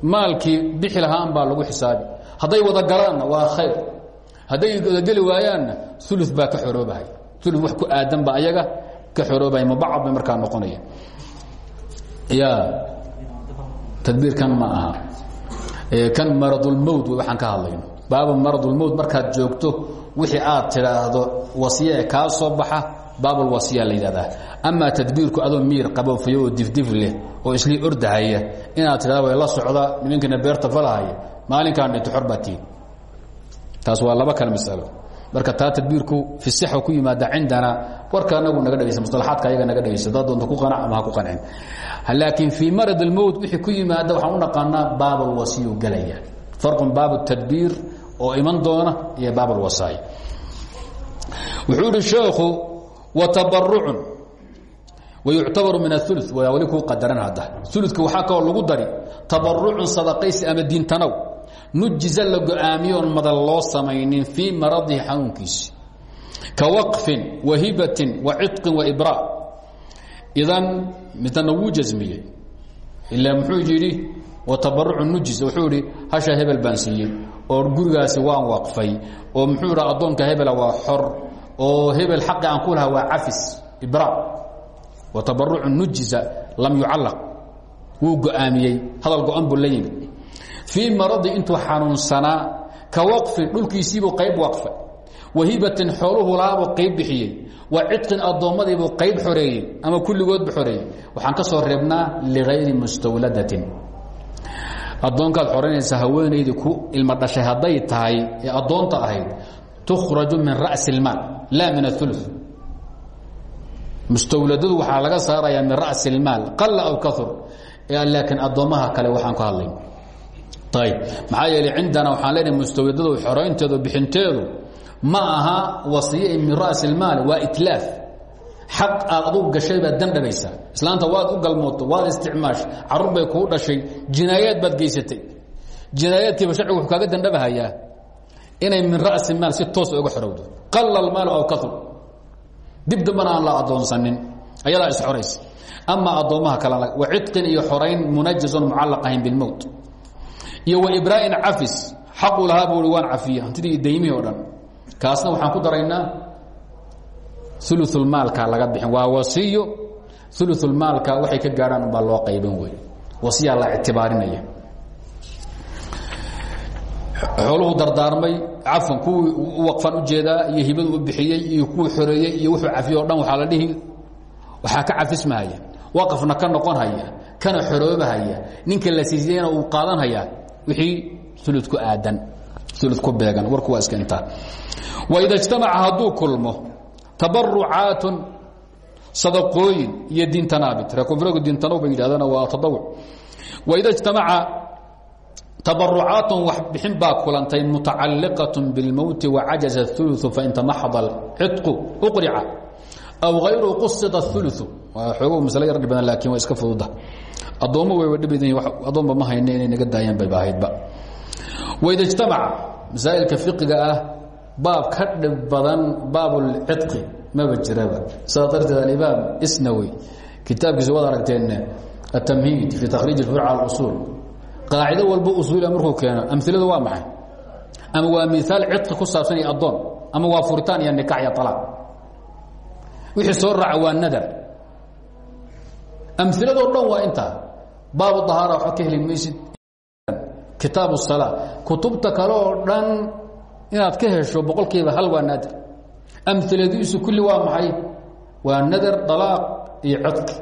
maalkii bixi lahaan baa lagu xisaabi. Hadday wada galaanna waa khayr. Hadday wadageli waayaanna ulu baa ka xoroobahay. Ulu wax ku aadan ba ayaga xoroobay mabacad bay markaa noqonaya ya tadbiirkan ma aha. Kan maradulmowt wey waxaan ka hadlayno. Baaba maradulmowt markaad joogto wixii aad tidhaahdo wasiya ee kaa soo baxa baabulwasiya la yidhahdaa. Amaa tadbiirku adoo miir qaboofayo oo difdif leh oo islii ordahaya inaad tidhahda way la socda nimankina beerta falahaya maalinkaan dhinto xor baa tiin. Taas waa laba kale masalo marka taa tadbiirku fi sixa ku yimaada cindana warka anagu naga dhegaysa musalaxaadka ayaga naga dhegaysa dad doonta ku qanac ama ha ku qancin laakiin fii marad almowt wixii ku yimaada waxaan u naqaanaa baab alwasiyu galaya. Farqun baab tadbiir oo iman doona iyo baab alwasaay wuxuu ihi sheekhu watabarucun wayuctabaru min aulu waa weli kuu qadaran hadda. Uludka waxaa kaloo lagu dari tabarucun sadaqaysi ama diintanow nujiza la go'aamiyoon madal loo samaynin fii maradihi xanuunkiisi. Ka waqfin wa hibatin wa cidqin wa ibra. Idan midna wuu jasmiyey ilaa muxuu yidhi nujiza wuxuu idhi hasha hebel baan siiyey oo waan waqfay oo muxuu idha addoonka hebela waa oo hebel xaqi aan ku lahaa waa cafis ibra. Watabarucu nujiza lam yucallaq. Wuu go'aamiyey hadal go-an fii maradi intuu xanuunsanaa ka waqfin dhulkiisiibuu qayb waqfay. Wahibatin xooluhu laabuu qayb bixiyey. Wa cidqin addoommadiibuu qayb xoreeyey ama kulligoodba xoreeyey. Waxaan ka soo reebnaa ligayri mustawladatin. Addoonkaad xoranaysa haweenaydii ku ilmo dhashay hadday tahay ee addoonta ahayd tukhraju min ra'si اlmaal laa min aulu mustawladadu waxaa laga saarayaa min ra'si اlmaal qalla aw kaur laakiin addoommaha kale waxaan ku hadlayn ayb maxaa yeeley cindana waxaan leenahay mustawladadu xoraynteedu bixinteedu ma aha wasiye min ra'si اlmaal waa itlaaf. Xaq aad adugu gashay baad dandhabaysaa islaanta waad u galmoodto waad isticmaashay carruur bay kuu dhashay jinaayaad baad geysatay. Jinaayaadkiiba sharcigu wuxuu kaaga dandhabahayaa inay min ra'si maal si toos uga xorowdo. Qalla almaalu aw karu dib dambana aan la addoonsanin ayadaa isxoraysa ama addoommaha kale wa cidqin iyo xorayn munajazon mucallaq ahayn bilmowt iyo wa ibraa'in cafis xaqu lahaa buu i waan cafiye hantidii daymihii o dhan. Kaasna waxaan ku daraynaa uluulmaalka laga bixin. Waa wasiyo uluulmaalka waxay ka gaadhaan ubaa loo qaybin wey wasiyaa la ictibaarinaya. Xooluhu dardaarmay cafan kuwii waqfan u jeedaa iyo hibadu u bixiyey iyo kuwii xoreeyey iyo wuxuu cafiyey o dhan waxaa la dhihi waxaa ka cafismahaya waqafna ka noqon haya kana xoroobahaya ninka la siisiyeyna uu qaadan hayaa wixii ulud ku aadan ulud ku beegan warku waa iska intaa waida ijtamaca hadduu kulmo tabarucaatun sadaqooyin iyo diintanaabit reer koonfureedku diintanow bay yidhahdaan waa tadawuc waida ijtamaca tabarucaatun wax bixin baa kulantay mutacalliqaة biاlmowti wacajaza الثuluثu fain tamaxada اlcidqu uqrica aw ayru qusia ulu waa oog masl yar laakiin waa iska fududa. Adoommo wayba dhibi adoomba ma hayna inay naga daayaan bayba ahaydba waida ijtamaca masaa'ilka fiqiga ah baab ka dhib badan baabulcidqi maba jiraba. Sidaa darteed alimaam isnawi kitaabkiisa waad aragteenne atamhiid fii takhriij اfuruc al usuul qaacido walba usuula markuu keeno amiladu waa maxay? Ama waa miaal cidqi ku saabsan adoon ama waa furitaan iyo nikax iyo alaaq wixii soo raaca waa nadar. Amiladoo dhan waa intaa baabu dahaara waxba ka heli maysid kitaab kutubta kale dhan inaad ka hesho boqol kiiba hal waa naadir amiladiisu kulli waa maxay? Waa nadar dalaaq iyo cidqi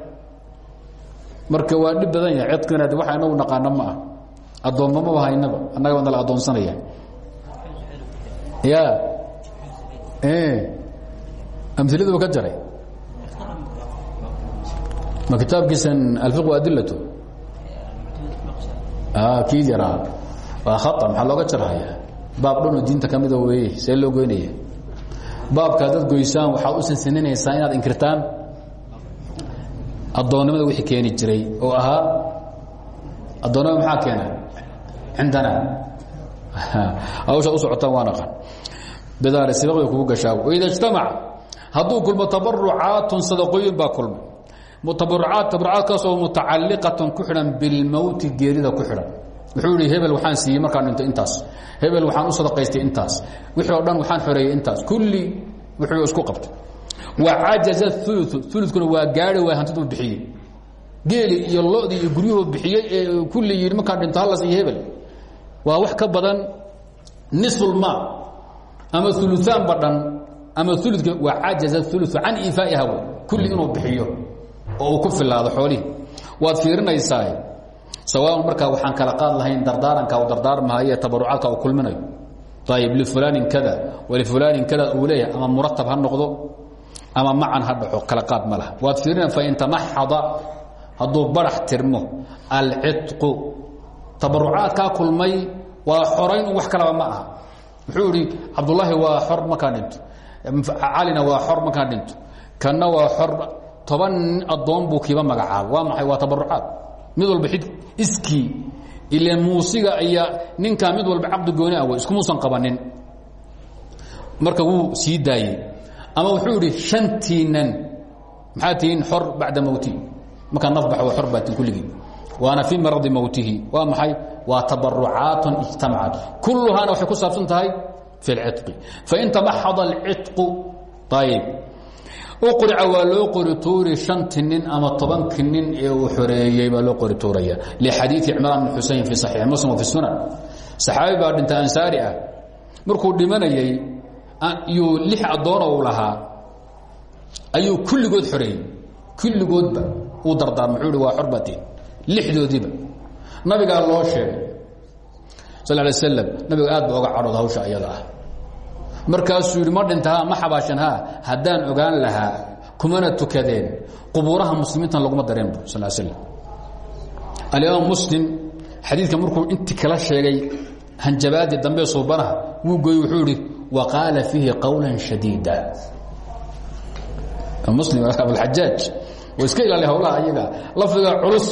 marka waa dhib badan yahay cidqina waxa inagu naqaano ma ah addoomamaba haynaba annaga baa nala addoonsanaya. Ya amiladu ka jaray ma kitaabkiisan alfiq adilatu? Kii yaraa waa khaa maxaa looga jarhaya baab dhanoo diinta ka mida weeye see loo goynaya. Baabkaa dad goysaan waxaad u sansaninaysaa inaad inkirtaan. Addoonnimada wixii keeni jiray oo ahaa addoonnimada maxaa keena cindana. Hawsha u socotaan waa naqan. Bidaare sibaq bay kugu gashaa. Waida ijtamac hadduu kulmo tabarucaatun sadaqooyin baa kulmay tabarucaat tabarucaadkaasoo mutacalliqatan ku xidhan bilmowti geerida ku xidhan. Wuxuu ihi hebel waxaan siiyey markaan dhinto intaas. Hebel waxaan u sadaqaystay intaas. Wixii o dhan waxaan xoreeyey intaas. Kulli wuxuu isku qabtay. Wacajaza ulu ulukuna waa gaari waay hantiduu bixiyey. Geeli iyo lodii iyo guryuhu bixiyey ee kulli yidhi markaan dhinto hallas iyo hebel. Waa wax ka badan nisfulmaal ama uluaan badhan ama uludka waa cajaza ulu can iifaa'iha kulli inuu bixiyo oo uu ku filaado xoolihii. Waad fiirinaysaa sawaan markaa waxaan kala qaad lahayn dardaaranka u dardaarmahaye tabarucaadka uu kulminayo. Ayib lifulaanin kada walifulaanin kada uu leeyahay ama muratab ha noqdo ama macan ha dhaco kala qaad ma laha. Waad fiirina fain tamaxada hadduu barax tirmo alcidqu tabarucaadkaa kulmay waa xorayn wax kalaba ma aha. Wuxuu idhi cabdulaahi waa xor markaan dhinto. Calina waa xor markaan dhinto. Kanna waa xor toban nin addoon buu kiiba magacaaba waa maxay? Waa tabarucaad mid walba xid iskii ile muusiga ayaa ninkaa mid walba caqdi gooni ah wey iskumuusan qabanin. Marka wuu sii daayey ama wuxuu idhi shantiinan maxaa tihiin? Xor bacda mowti markaa nafbax waa xor baatin kulligii waana fii maradi mowtihi waa maxay? Waa tabarucaatun ijtamacat. Kulluhaana waxay ku saabsan tahay fi اlcidqi fain tamaxada alcidqu ayib uqrica waa loo qori tuuri shanti nin ama tobanki nin ee uu xoreeyey baa loo qori tuuraya. Lixadiii cimraan bn xusein fi saxiix muslim wa fi sunan. Saxaabi baa dhinta ansaari ah. Markuu dhimanayey yuu lix addoona uu lahaa ayuu kulligood xoreeyey. Kulligoodba uu dardaarma wuxuu hi waa xorbatiin lixdoodiiba. Nabigaa loo sheegay. Sal lay slam nabiga aad ba oga cadhooda hawsha ayada ah markaasuu yidhi ma dhinta ma xabaashan ha? Ogaan lahaa kumana tukadeen. Qubuuraha muslimiintan laguma dareen bu sal slam alimaam muslim xadiidka markuu intii kala sheegay hanjabaadii dambe suubanaha wuu gooyey wuxuu idhi wa qaala fiihi qawla shadiida. Muslim abulxajaaj wa iska ilaaliya hawlaha ayaga lafdiga culus.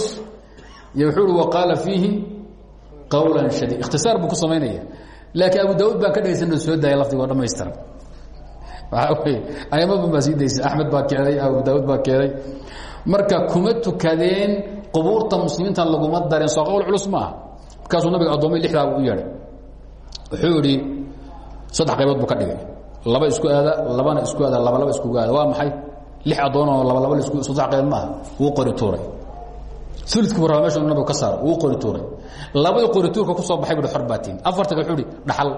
Iyo wa qaala fiihi qawlan shadiid ikhtisaar buu ku laakiin abu daauud baan ka dhegaysanoo soo daaya lafdigoo dhamaystiran waxaa wey ayamadan baa sii daysay axmed baa keenay abu daauud baa keenay. Marka kuma tukadeen qubuurta muslimiintan laguma dareen soo qowl culus maaha. Markaasuu nabiga addoomay lixdaa u yeedhay. Wuxuu idhi saddex qaybood buu ka dhigay. Laba isku aada labana isku aada laba laba iskugu aada. Waa maxay? Lix addoonoo laba laba saddex qaybood maaha. Wuu qori tuuray rabaa meesha nabigu ka saaro wuu qori tuuray labadii qori tuurka ku soo baxay buhi xor baatiin afartanka wuxuu dhaxal.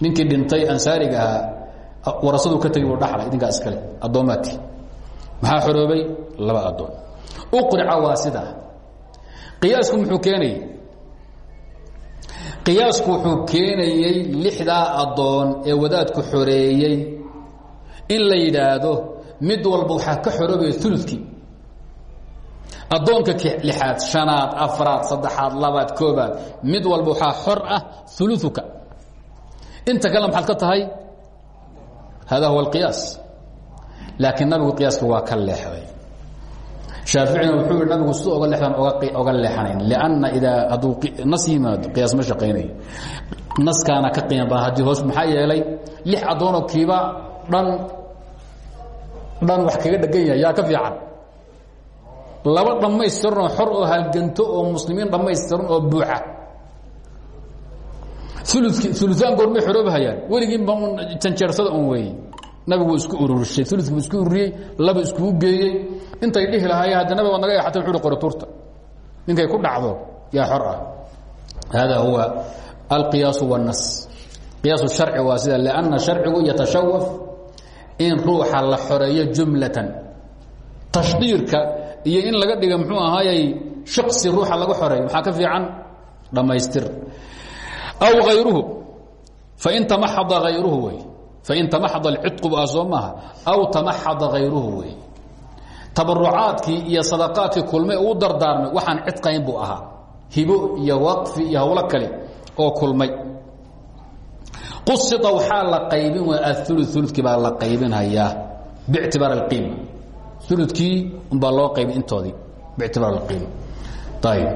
Ninkii dhintay ansaariga ahaa ka tegi buu dhaxlay idinkaa iskale maxaa xoroobay? Laba addoon. Uqrica waa sidaa qiyaasku muxuu keenayey qiyaasku wuxuu keenayey lixdaa addoon ee wadaadku xoreeyey. In la yidhaahdo mid walba waxaa ka xoroobaya ulukii addoonka lixaad shanaad afraad saddexaad labaad koobaad mid walba waxaa xor ah uluuka inta kale maxaad ka tahay? Hada huwa alqiyaas. Laakiin nabigu qiyaaska waa ka leexday. Shaaficina wuxuu yihi nabigu si oga leexdaan oga leexanayn lanna idaa hadduu nas yimaado qiyaas ma shaqaynayo naskaana ka qiima badan haddii hoos maxaa yeelay lix addoonoo kiiba dhan dhan wax kaga dhegan yahay yaa ka fiican laba dhammaystiranoo xor oo halganto oo muslimiin dhammaystiran oo buuxa. Uluaan goormay xoroobahayaan weligiinba janjeersada un weeye nabigu isku ururishay ulukii isku ururiyey laba iskugu geeyey. Intay dhihi lahaayeen haddi nabiga naga eexatay wuxu uhi qori tuurta. Ninkay ku dhacdo yaa xor ah. Hada huwa alqiyaasu wاnnas qiyaasu sharci waa sida lanna sharcigu yatashawaf in ruuxa la xoreeyo jumlatan. Tashdiirka iyo in laga dhiga mxuu ahaayey shaqsi ruuxa laga xoreeyo maxaa ka fiican? Dhammaystir. Aw ayruhu fain tamaxada ayruhu wey. Fain tamaxada alcidqu a soo maaha. Aw tamaxada hayruhu wey. Tabarucaadkii iyo sadaqaadkii kulmay uu dardaarmay waxaan cidqayn buu ahaa. Hibo iyo waqfi iyo hawlo kale oo kulmay. Qusita waxaa la qaybin aulu ulukii baa la qaybinhayaa bictibaar اqiima ulukii umbaa loo qaybin intoodii bictibaar اqiima ayb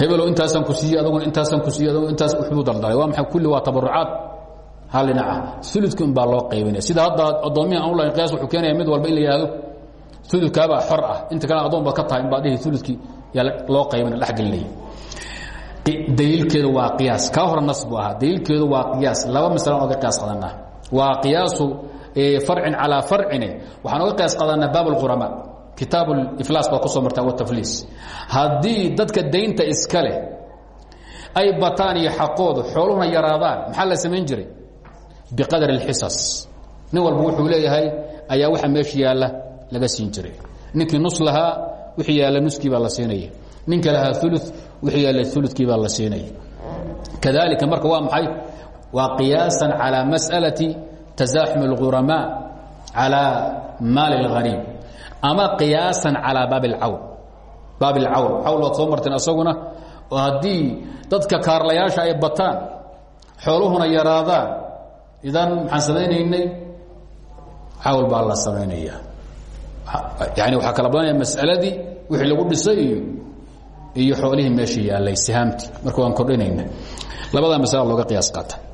hebelo intaasaan ku siiyey adaguna intaasaan ku siiyey adaguna intaas wuxuu daldalay. Waa maxay kulli waa tabarucaad hal dhinaca ulukii umbaa loo qaybinaya sida hadda u lahayn qiyas wuxuu keenaya mid walba in la yihahdo uludkaabaa xor ah. Inta kalena adoon baad ka tahay inbaad dhihi uludkii yaa loo qaybina dhexgelinaya daliilkeedu waa qiyaas. Kaa hore nas buu ahaa. Daliilkeedu waa qiyaas. Laba masalan oga qiyaas qadanaa waa qiyaasu arcin calaa arcine waxaan oga qeys adanaa baab اqurama kitaab iflaas baa ku soo marta wtafliis haddii dadka daynta iska ay bataan iyo xaqoodu yaraadaan maxaa la samayn jiray? Biqadar اxisas nin walba wuxuu leeyahay ayaa waxa meesha yaalla laga siin jiray. Ninkii nus lahaa wixii yaalla nuskii baa la siinaya ninka lahaa ulu wixii yaalla ulukii baa la siinaya kadalika marka waa maxay? Waa qiyaasan calaa masalati tasaaxum اlghuramaa calى maali اlghaniim ama qiyaasan calى baab اlcawn baab اlcawn cawl waad soo marteen asaguna oo haddii dadka kaarlayaasha ay bataan xooluhuna yaraadaan idan maxaan samaynaynay cawl baa la samaynaya yani waxaa kala badanaya masaladii wixii lagu dhisay iyo iyo xoolihii meesha yaallay sihaamtii marka waan kordhinayna labadaa masala looga qiyaas qaata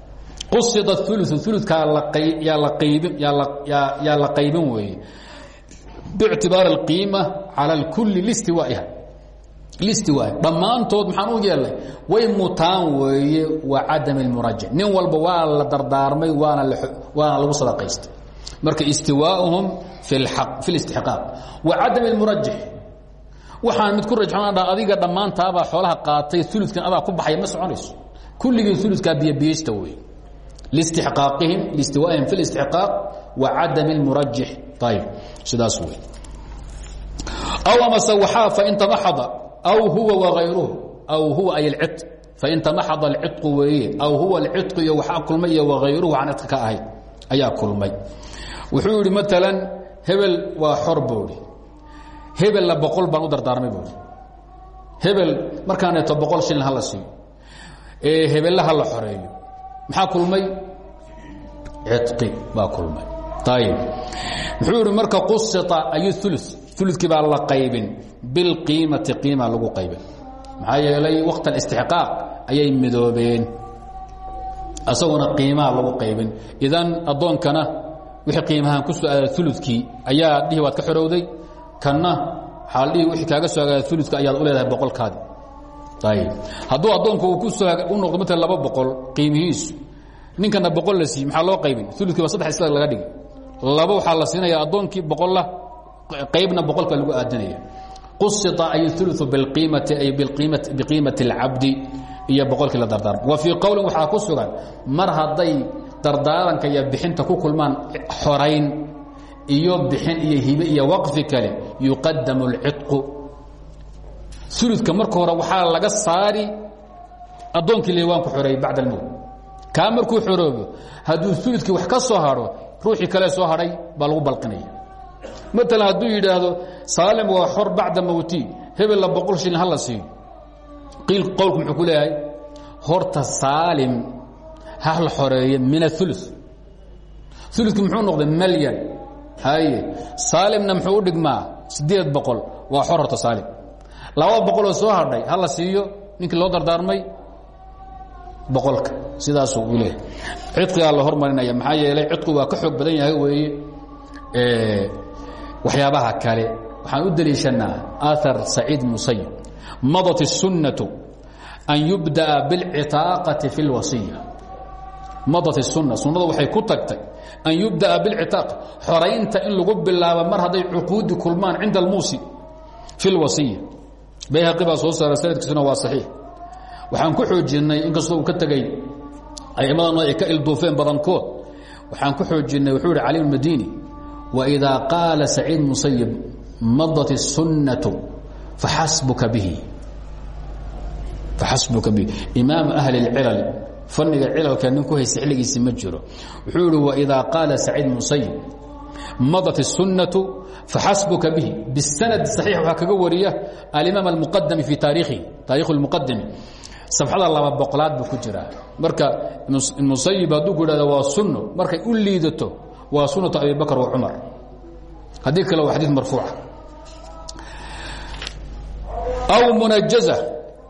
qusida ulu uludkaa yaa la qaybin yaa la qaybin weeye bictibaar اlqiima calى اlkuli listiwaaiha listiwaai dhammaantood maxaan u yeelnay way mutaan weeye waa cadam اlmurajac nin walba waa la dardaarmay waana waana lagu sadaqaystay marka istiwaauhum fi اlاstixqaaq wa cadam اlmurajax waxaan mid ku rajxan dha adiga dhammaantaabaa xoolaha qaatay uludkan adaa ku baxaya ma soconayso kulligii uludkaa biyobiyeysta wey listiqaaqihim listiwaa'ihim fi اlاstixqaaq wa cadam اlmurajix ayb sidaas wey aw amase waxaa fain tamaxada aw huwa wagayruhu aw huwa ay اlcid fain tamaxada alcidqu weeye aw huwa alcidqu iyo waxaa kulmay iyo wagayruhu aan cidka ka ahayd ayaa kulmay wuxuu yidhi maalan hebel waa xor boodi hebelna boqol baan u dardaarmay buui hebel markaaneeto boqol shilin hala siiyo ee hebella ha la xoreeyo maxaa kulmay? Cidqi baa kulmay. Ayib muxuu yidhi marka qusita ayu ulu ulukii baa la qaybin. Bilqiimati qiima lagu qaybin. Maxaa yeelay waqt alistixqaaq ayay midoobeen. Asaguna qiimaha lagu qaybin. Idan addoonkana wixii qiimahaan ku soo aada ulukii ayaa dhihi waad ka xorowday. Kanna waxaa la dhihi wixii kaaga soo agaada uludka ayaad u leedahay boqolkaadi hadduu addoonku uu ku u noqdo mata laba boqol qiimihiisu ninkana boqol la siiy maxaa loo qaybin uludkii waa saddex isla laga dhigi laba waxaa la siinaya addoonkii boqolla qaybna boqolka lagu aadanaya qusita ay ulu biqiimati ay biqiimati اlcabdi iyo boqolkii la dardaarmo wa fii qowlin waxaa ku sugan mar hadday dardaaranka iyo bixinta ku kulmaan xorayn iyo bixin iyo hibe iyo waqfi kale yuqadamu اlcidqu uludka marka hore waxaa laga saari addoonkii lewaanku xoreeyey bacd almowt kaa markuu xoroobo hadduu uludkii wax ka soo hadho ruuxii kale soo hadhay baa lagu balqinaya. Maalan hadduu yidhaahdo saalim waa xor bacda mowti hebella boqol shilin ha la siiyo. Qiil qowlku muxuu ku leeyahay horta saalim ha la xoreeyo min aulu uludki muxuu noqday malyan. Haye saalimna muxuu u dhigmaa siddeed boqol waa xor horta saalim laba boqoloo soo hadhay ha la siiyo ninkii loo dardaarmay boqolka sidaasuu u leeyahay cidqigaa la hormarinaya maxaa yeelay cidqu waa ka xoog badan yahay weeye waxyaabaha kale waxaan u deliishanaa aar saciid musayib madat الsunaةu an yubdaأa bاlcitaaqaةi fi اlwasiya madat الsuna sunada waxay ku tagtay an yubdaأa bاlcitaaq xoraynta in lagu bilaabo mar hadday cuquudi kulmaan cinda اlmuusi fi اlwasiya bayhaqi baa soo saara sanadkiisuna waa صaxiix waxaan ku xoojinay inkastoo uu ka tegey aimadana ay ka ilduufeen badankood waxaan ku xoojinay wuxuu ihi cali madini وإذا قاaل سعيid مسyب maضت السuنة فaxasبka bه فaxasبka bه imaam أهل الcilل فaniga cilalka nin ku haysta xilligiisi ma jiro wuxuu ihi وإذا قاaلa سعيid مسyب maضت السuنة فaxasبka bه bالسند صحيiح waxaa kaga wariya الإmام المqdم في taarihi taarikh المqdم safxada laba boqolaad buu ku jiraa marka musayib hadduu ku ihahdo waa sunno markay u liidato waa sunaة abi bakr wa cumar haddii kale waa xadii marfuuca aw munajaza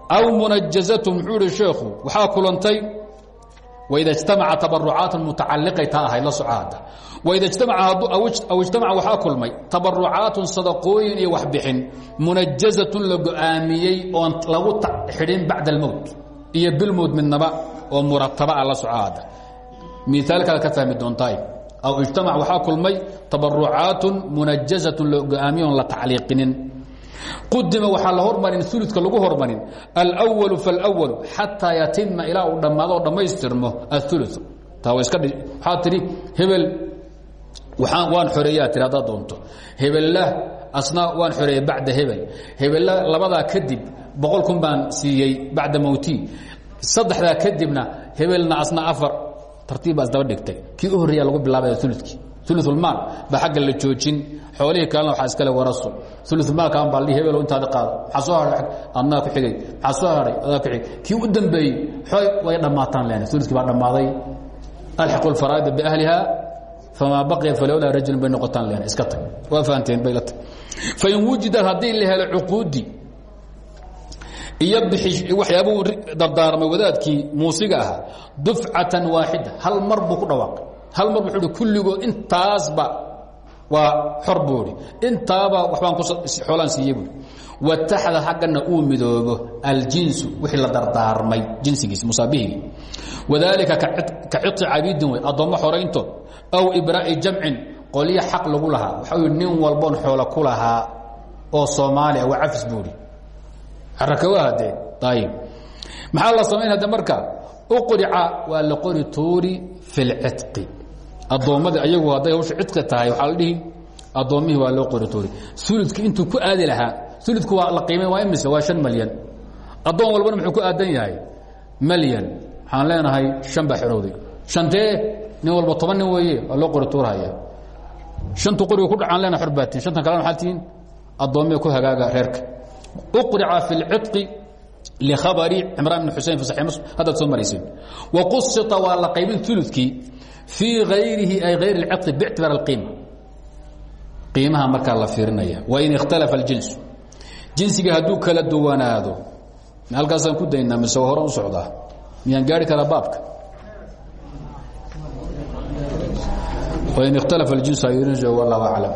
aw munajazatu muxuu ihi sheekhu waxaa kulantay wida ijtamaca tabarucaat mutacaliqay taa ahayd la socohadda waida ajtamaca waxaa kulmay tabarucaatun sadaqooyin iyo waxbixin munajazatun la go'aamiyey oon lagu xidhin bacda almowt iyo bilmowd midnaba oo muratabaa la socohadda miaalkaad ka fahmi doontaay aw ijtamac waxaa kulmay tabarucaatun munajazaةn la go'aamiye oon la tacliiqinin qudima waxaa la hormarin uludka lagu hormarin. Alwalu falwalu xataa yatima ilaa uu dhammaado oo dhammaystirmo aulu taa waad tii hebel waan xoreeyaa tir doonto. Hebella asna waan xoreeye bacda hebel. Hebella labadaa kadib boqol kun baan siiyey bacda mawti saddexdaa kadibna hebelna asna afar. Tartiib baa isdaba dhigtay. Kii lagu bilaabaya uludkii ulumaal baa agga la joojin xoolihii kalena waxaa iskale waraso ulumaalkaan baa li hebel intaadi qaado. Maxaa soo hahay adnaa ku xigay. Maxaa soo hahay adaa ku xigay. Kii u dambeeyey way dhammaataan len ulukii baa dhammaaday. Alxiqu lfaraa'ida biahliha famaa baqiya falowlaa rajulin bay noqotaan len iska tag. Waa fahanteen bay la tag. Fain wujidad haddii la helo cuquudi iyo waxyaabuu dardaarmay wadaadkii muusiga ahaa dufcatan waaxida hal mar buu ku dhawaaqay hal mar wuxuu hi kulligoo intaasba waa xor buu hi intaaba waxbaan xoolaan siiyey buui wataxda xaggana uu midoobo aljinsu wixii la dardaarmay jinsigiisi musaabihigii wadaalika ka ciqi cabiidin wey addoommo xorayntood aw ibraa'i jamcin qolyo xaq lagu lahaa. Waxau yidhi nin walboon xoolo ku oo soomaaliya waa cafis buuhi arakawahade ayib maxaa la samayn hadde marka? Uqrica waa la qori tuuri fi lcidqi addoommadii ayagu hadday hawsha cidqi tahay waxaa la dhihi addoommihii waa loo qori tuuri. Uludki intuu ku aadi lahaa uludku waa la qiimay waa imise waa shan malyan. Addoon walbana muxuu ku aadan yahay? Malyan. Waxaan leenahay shan baa xorowday shantee nin walba toban nin weeye waa loo qori tuurhaya shantu qoriga ku dhacaan leenahay xor baatiin shantan kalena maxaa tihiin addoommihii ku hagaaga reerka. Uqrica fi اlcidqi likhabari cimraan bn xusein fi saxi muslim. Haddaad soo marayseen waqusita waa la qaybin uludkii fii hayrihi ay hayr اlcidqi bictibaar اlqiima qiimaha markaa la fiirinaya wain ikhtalafa اljinsu jinsiga hadduu kala duwanaado halkaasaan ku daynaa mise hore u socdaa miyaan gaari karaa baabka wain ikhtalafa اljinsu ayurinjo wallahu aclam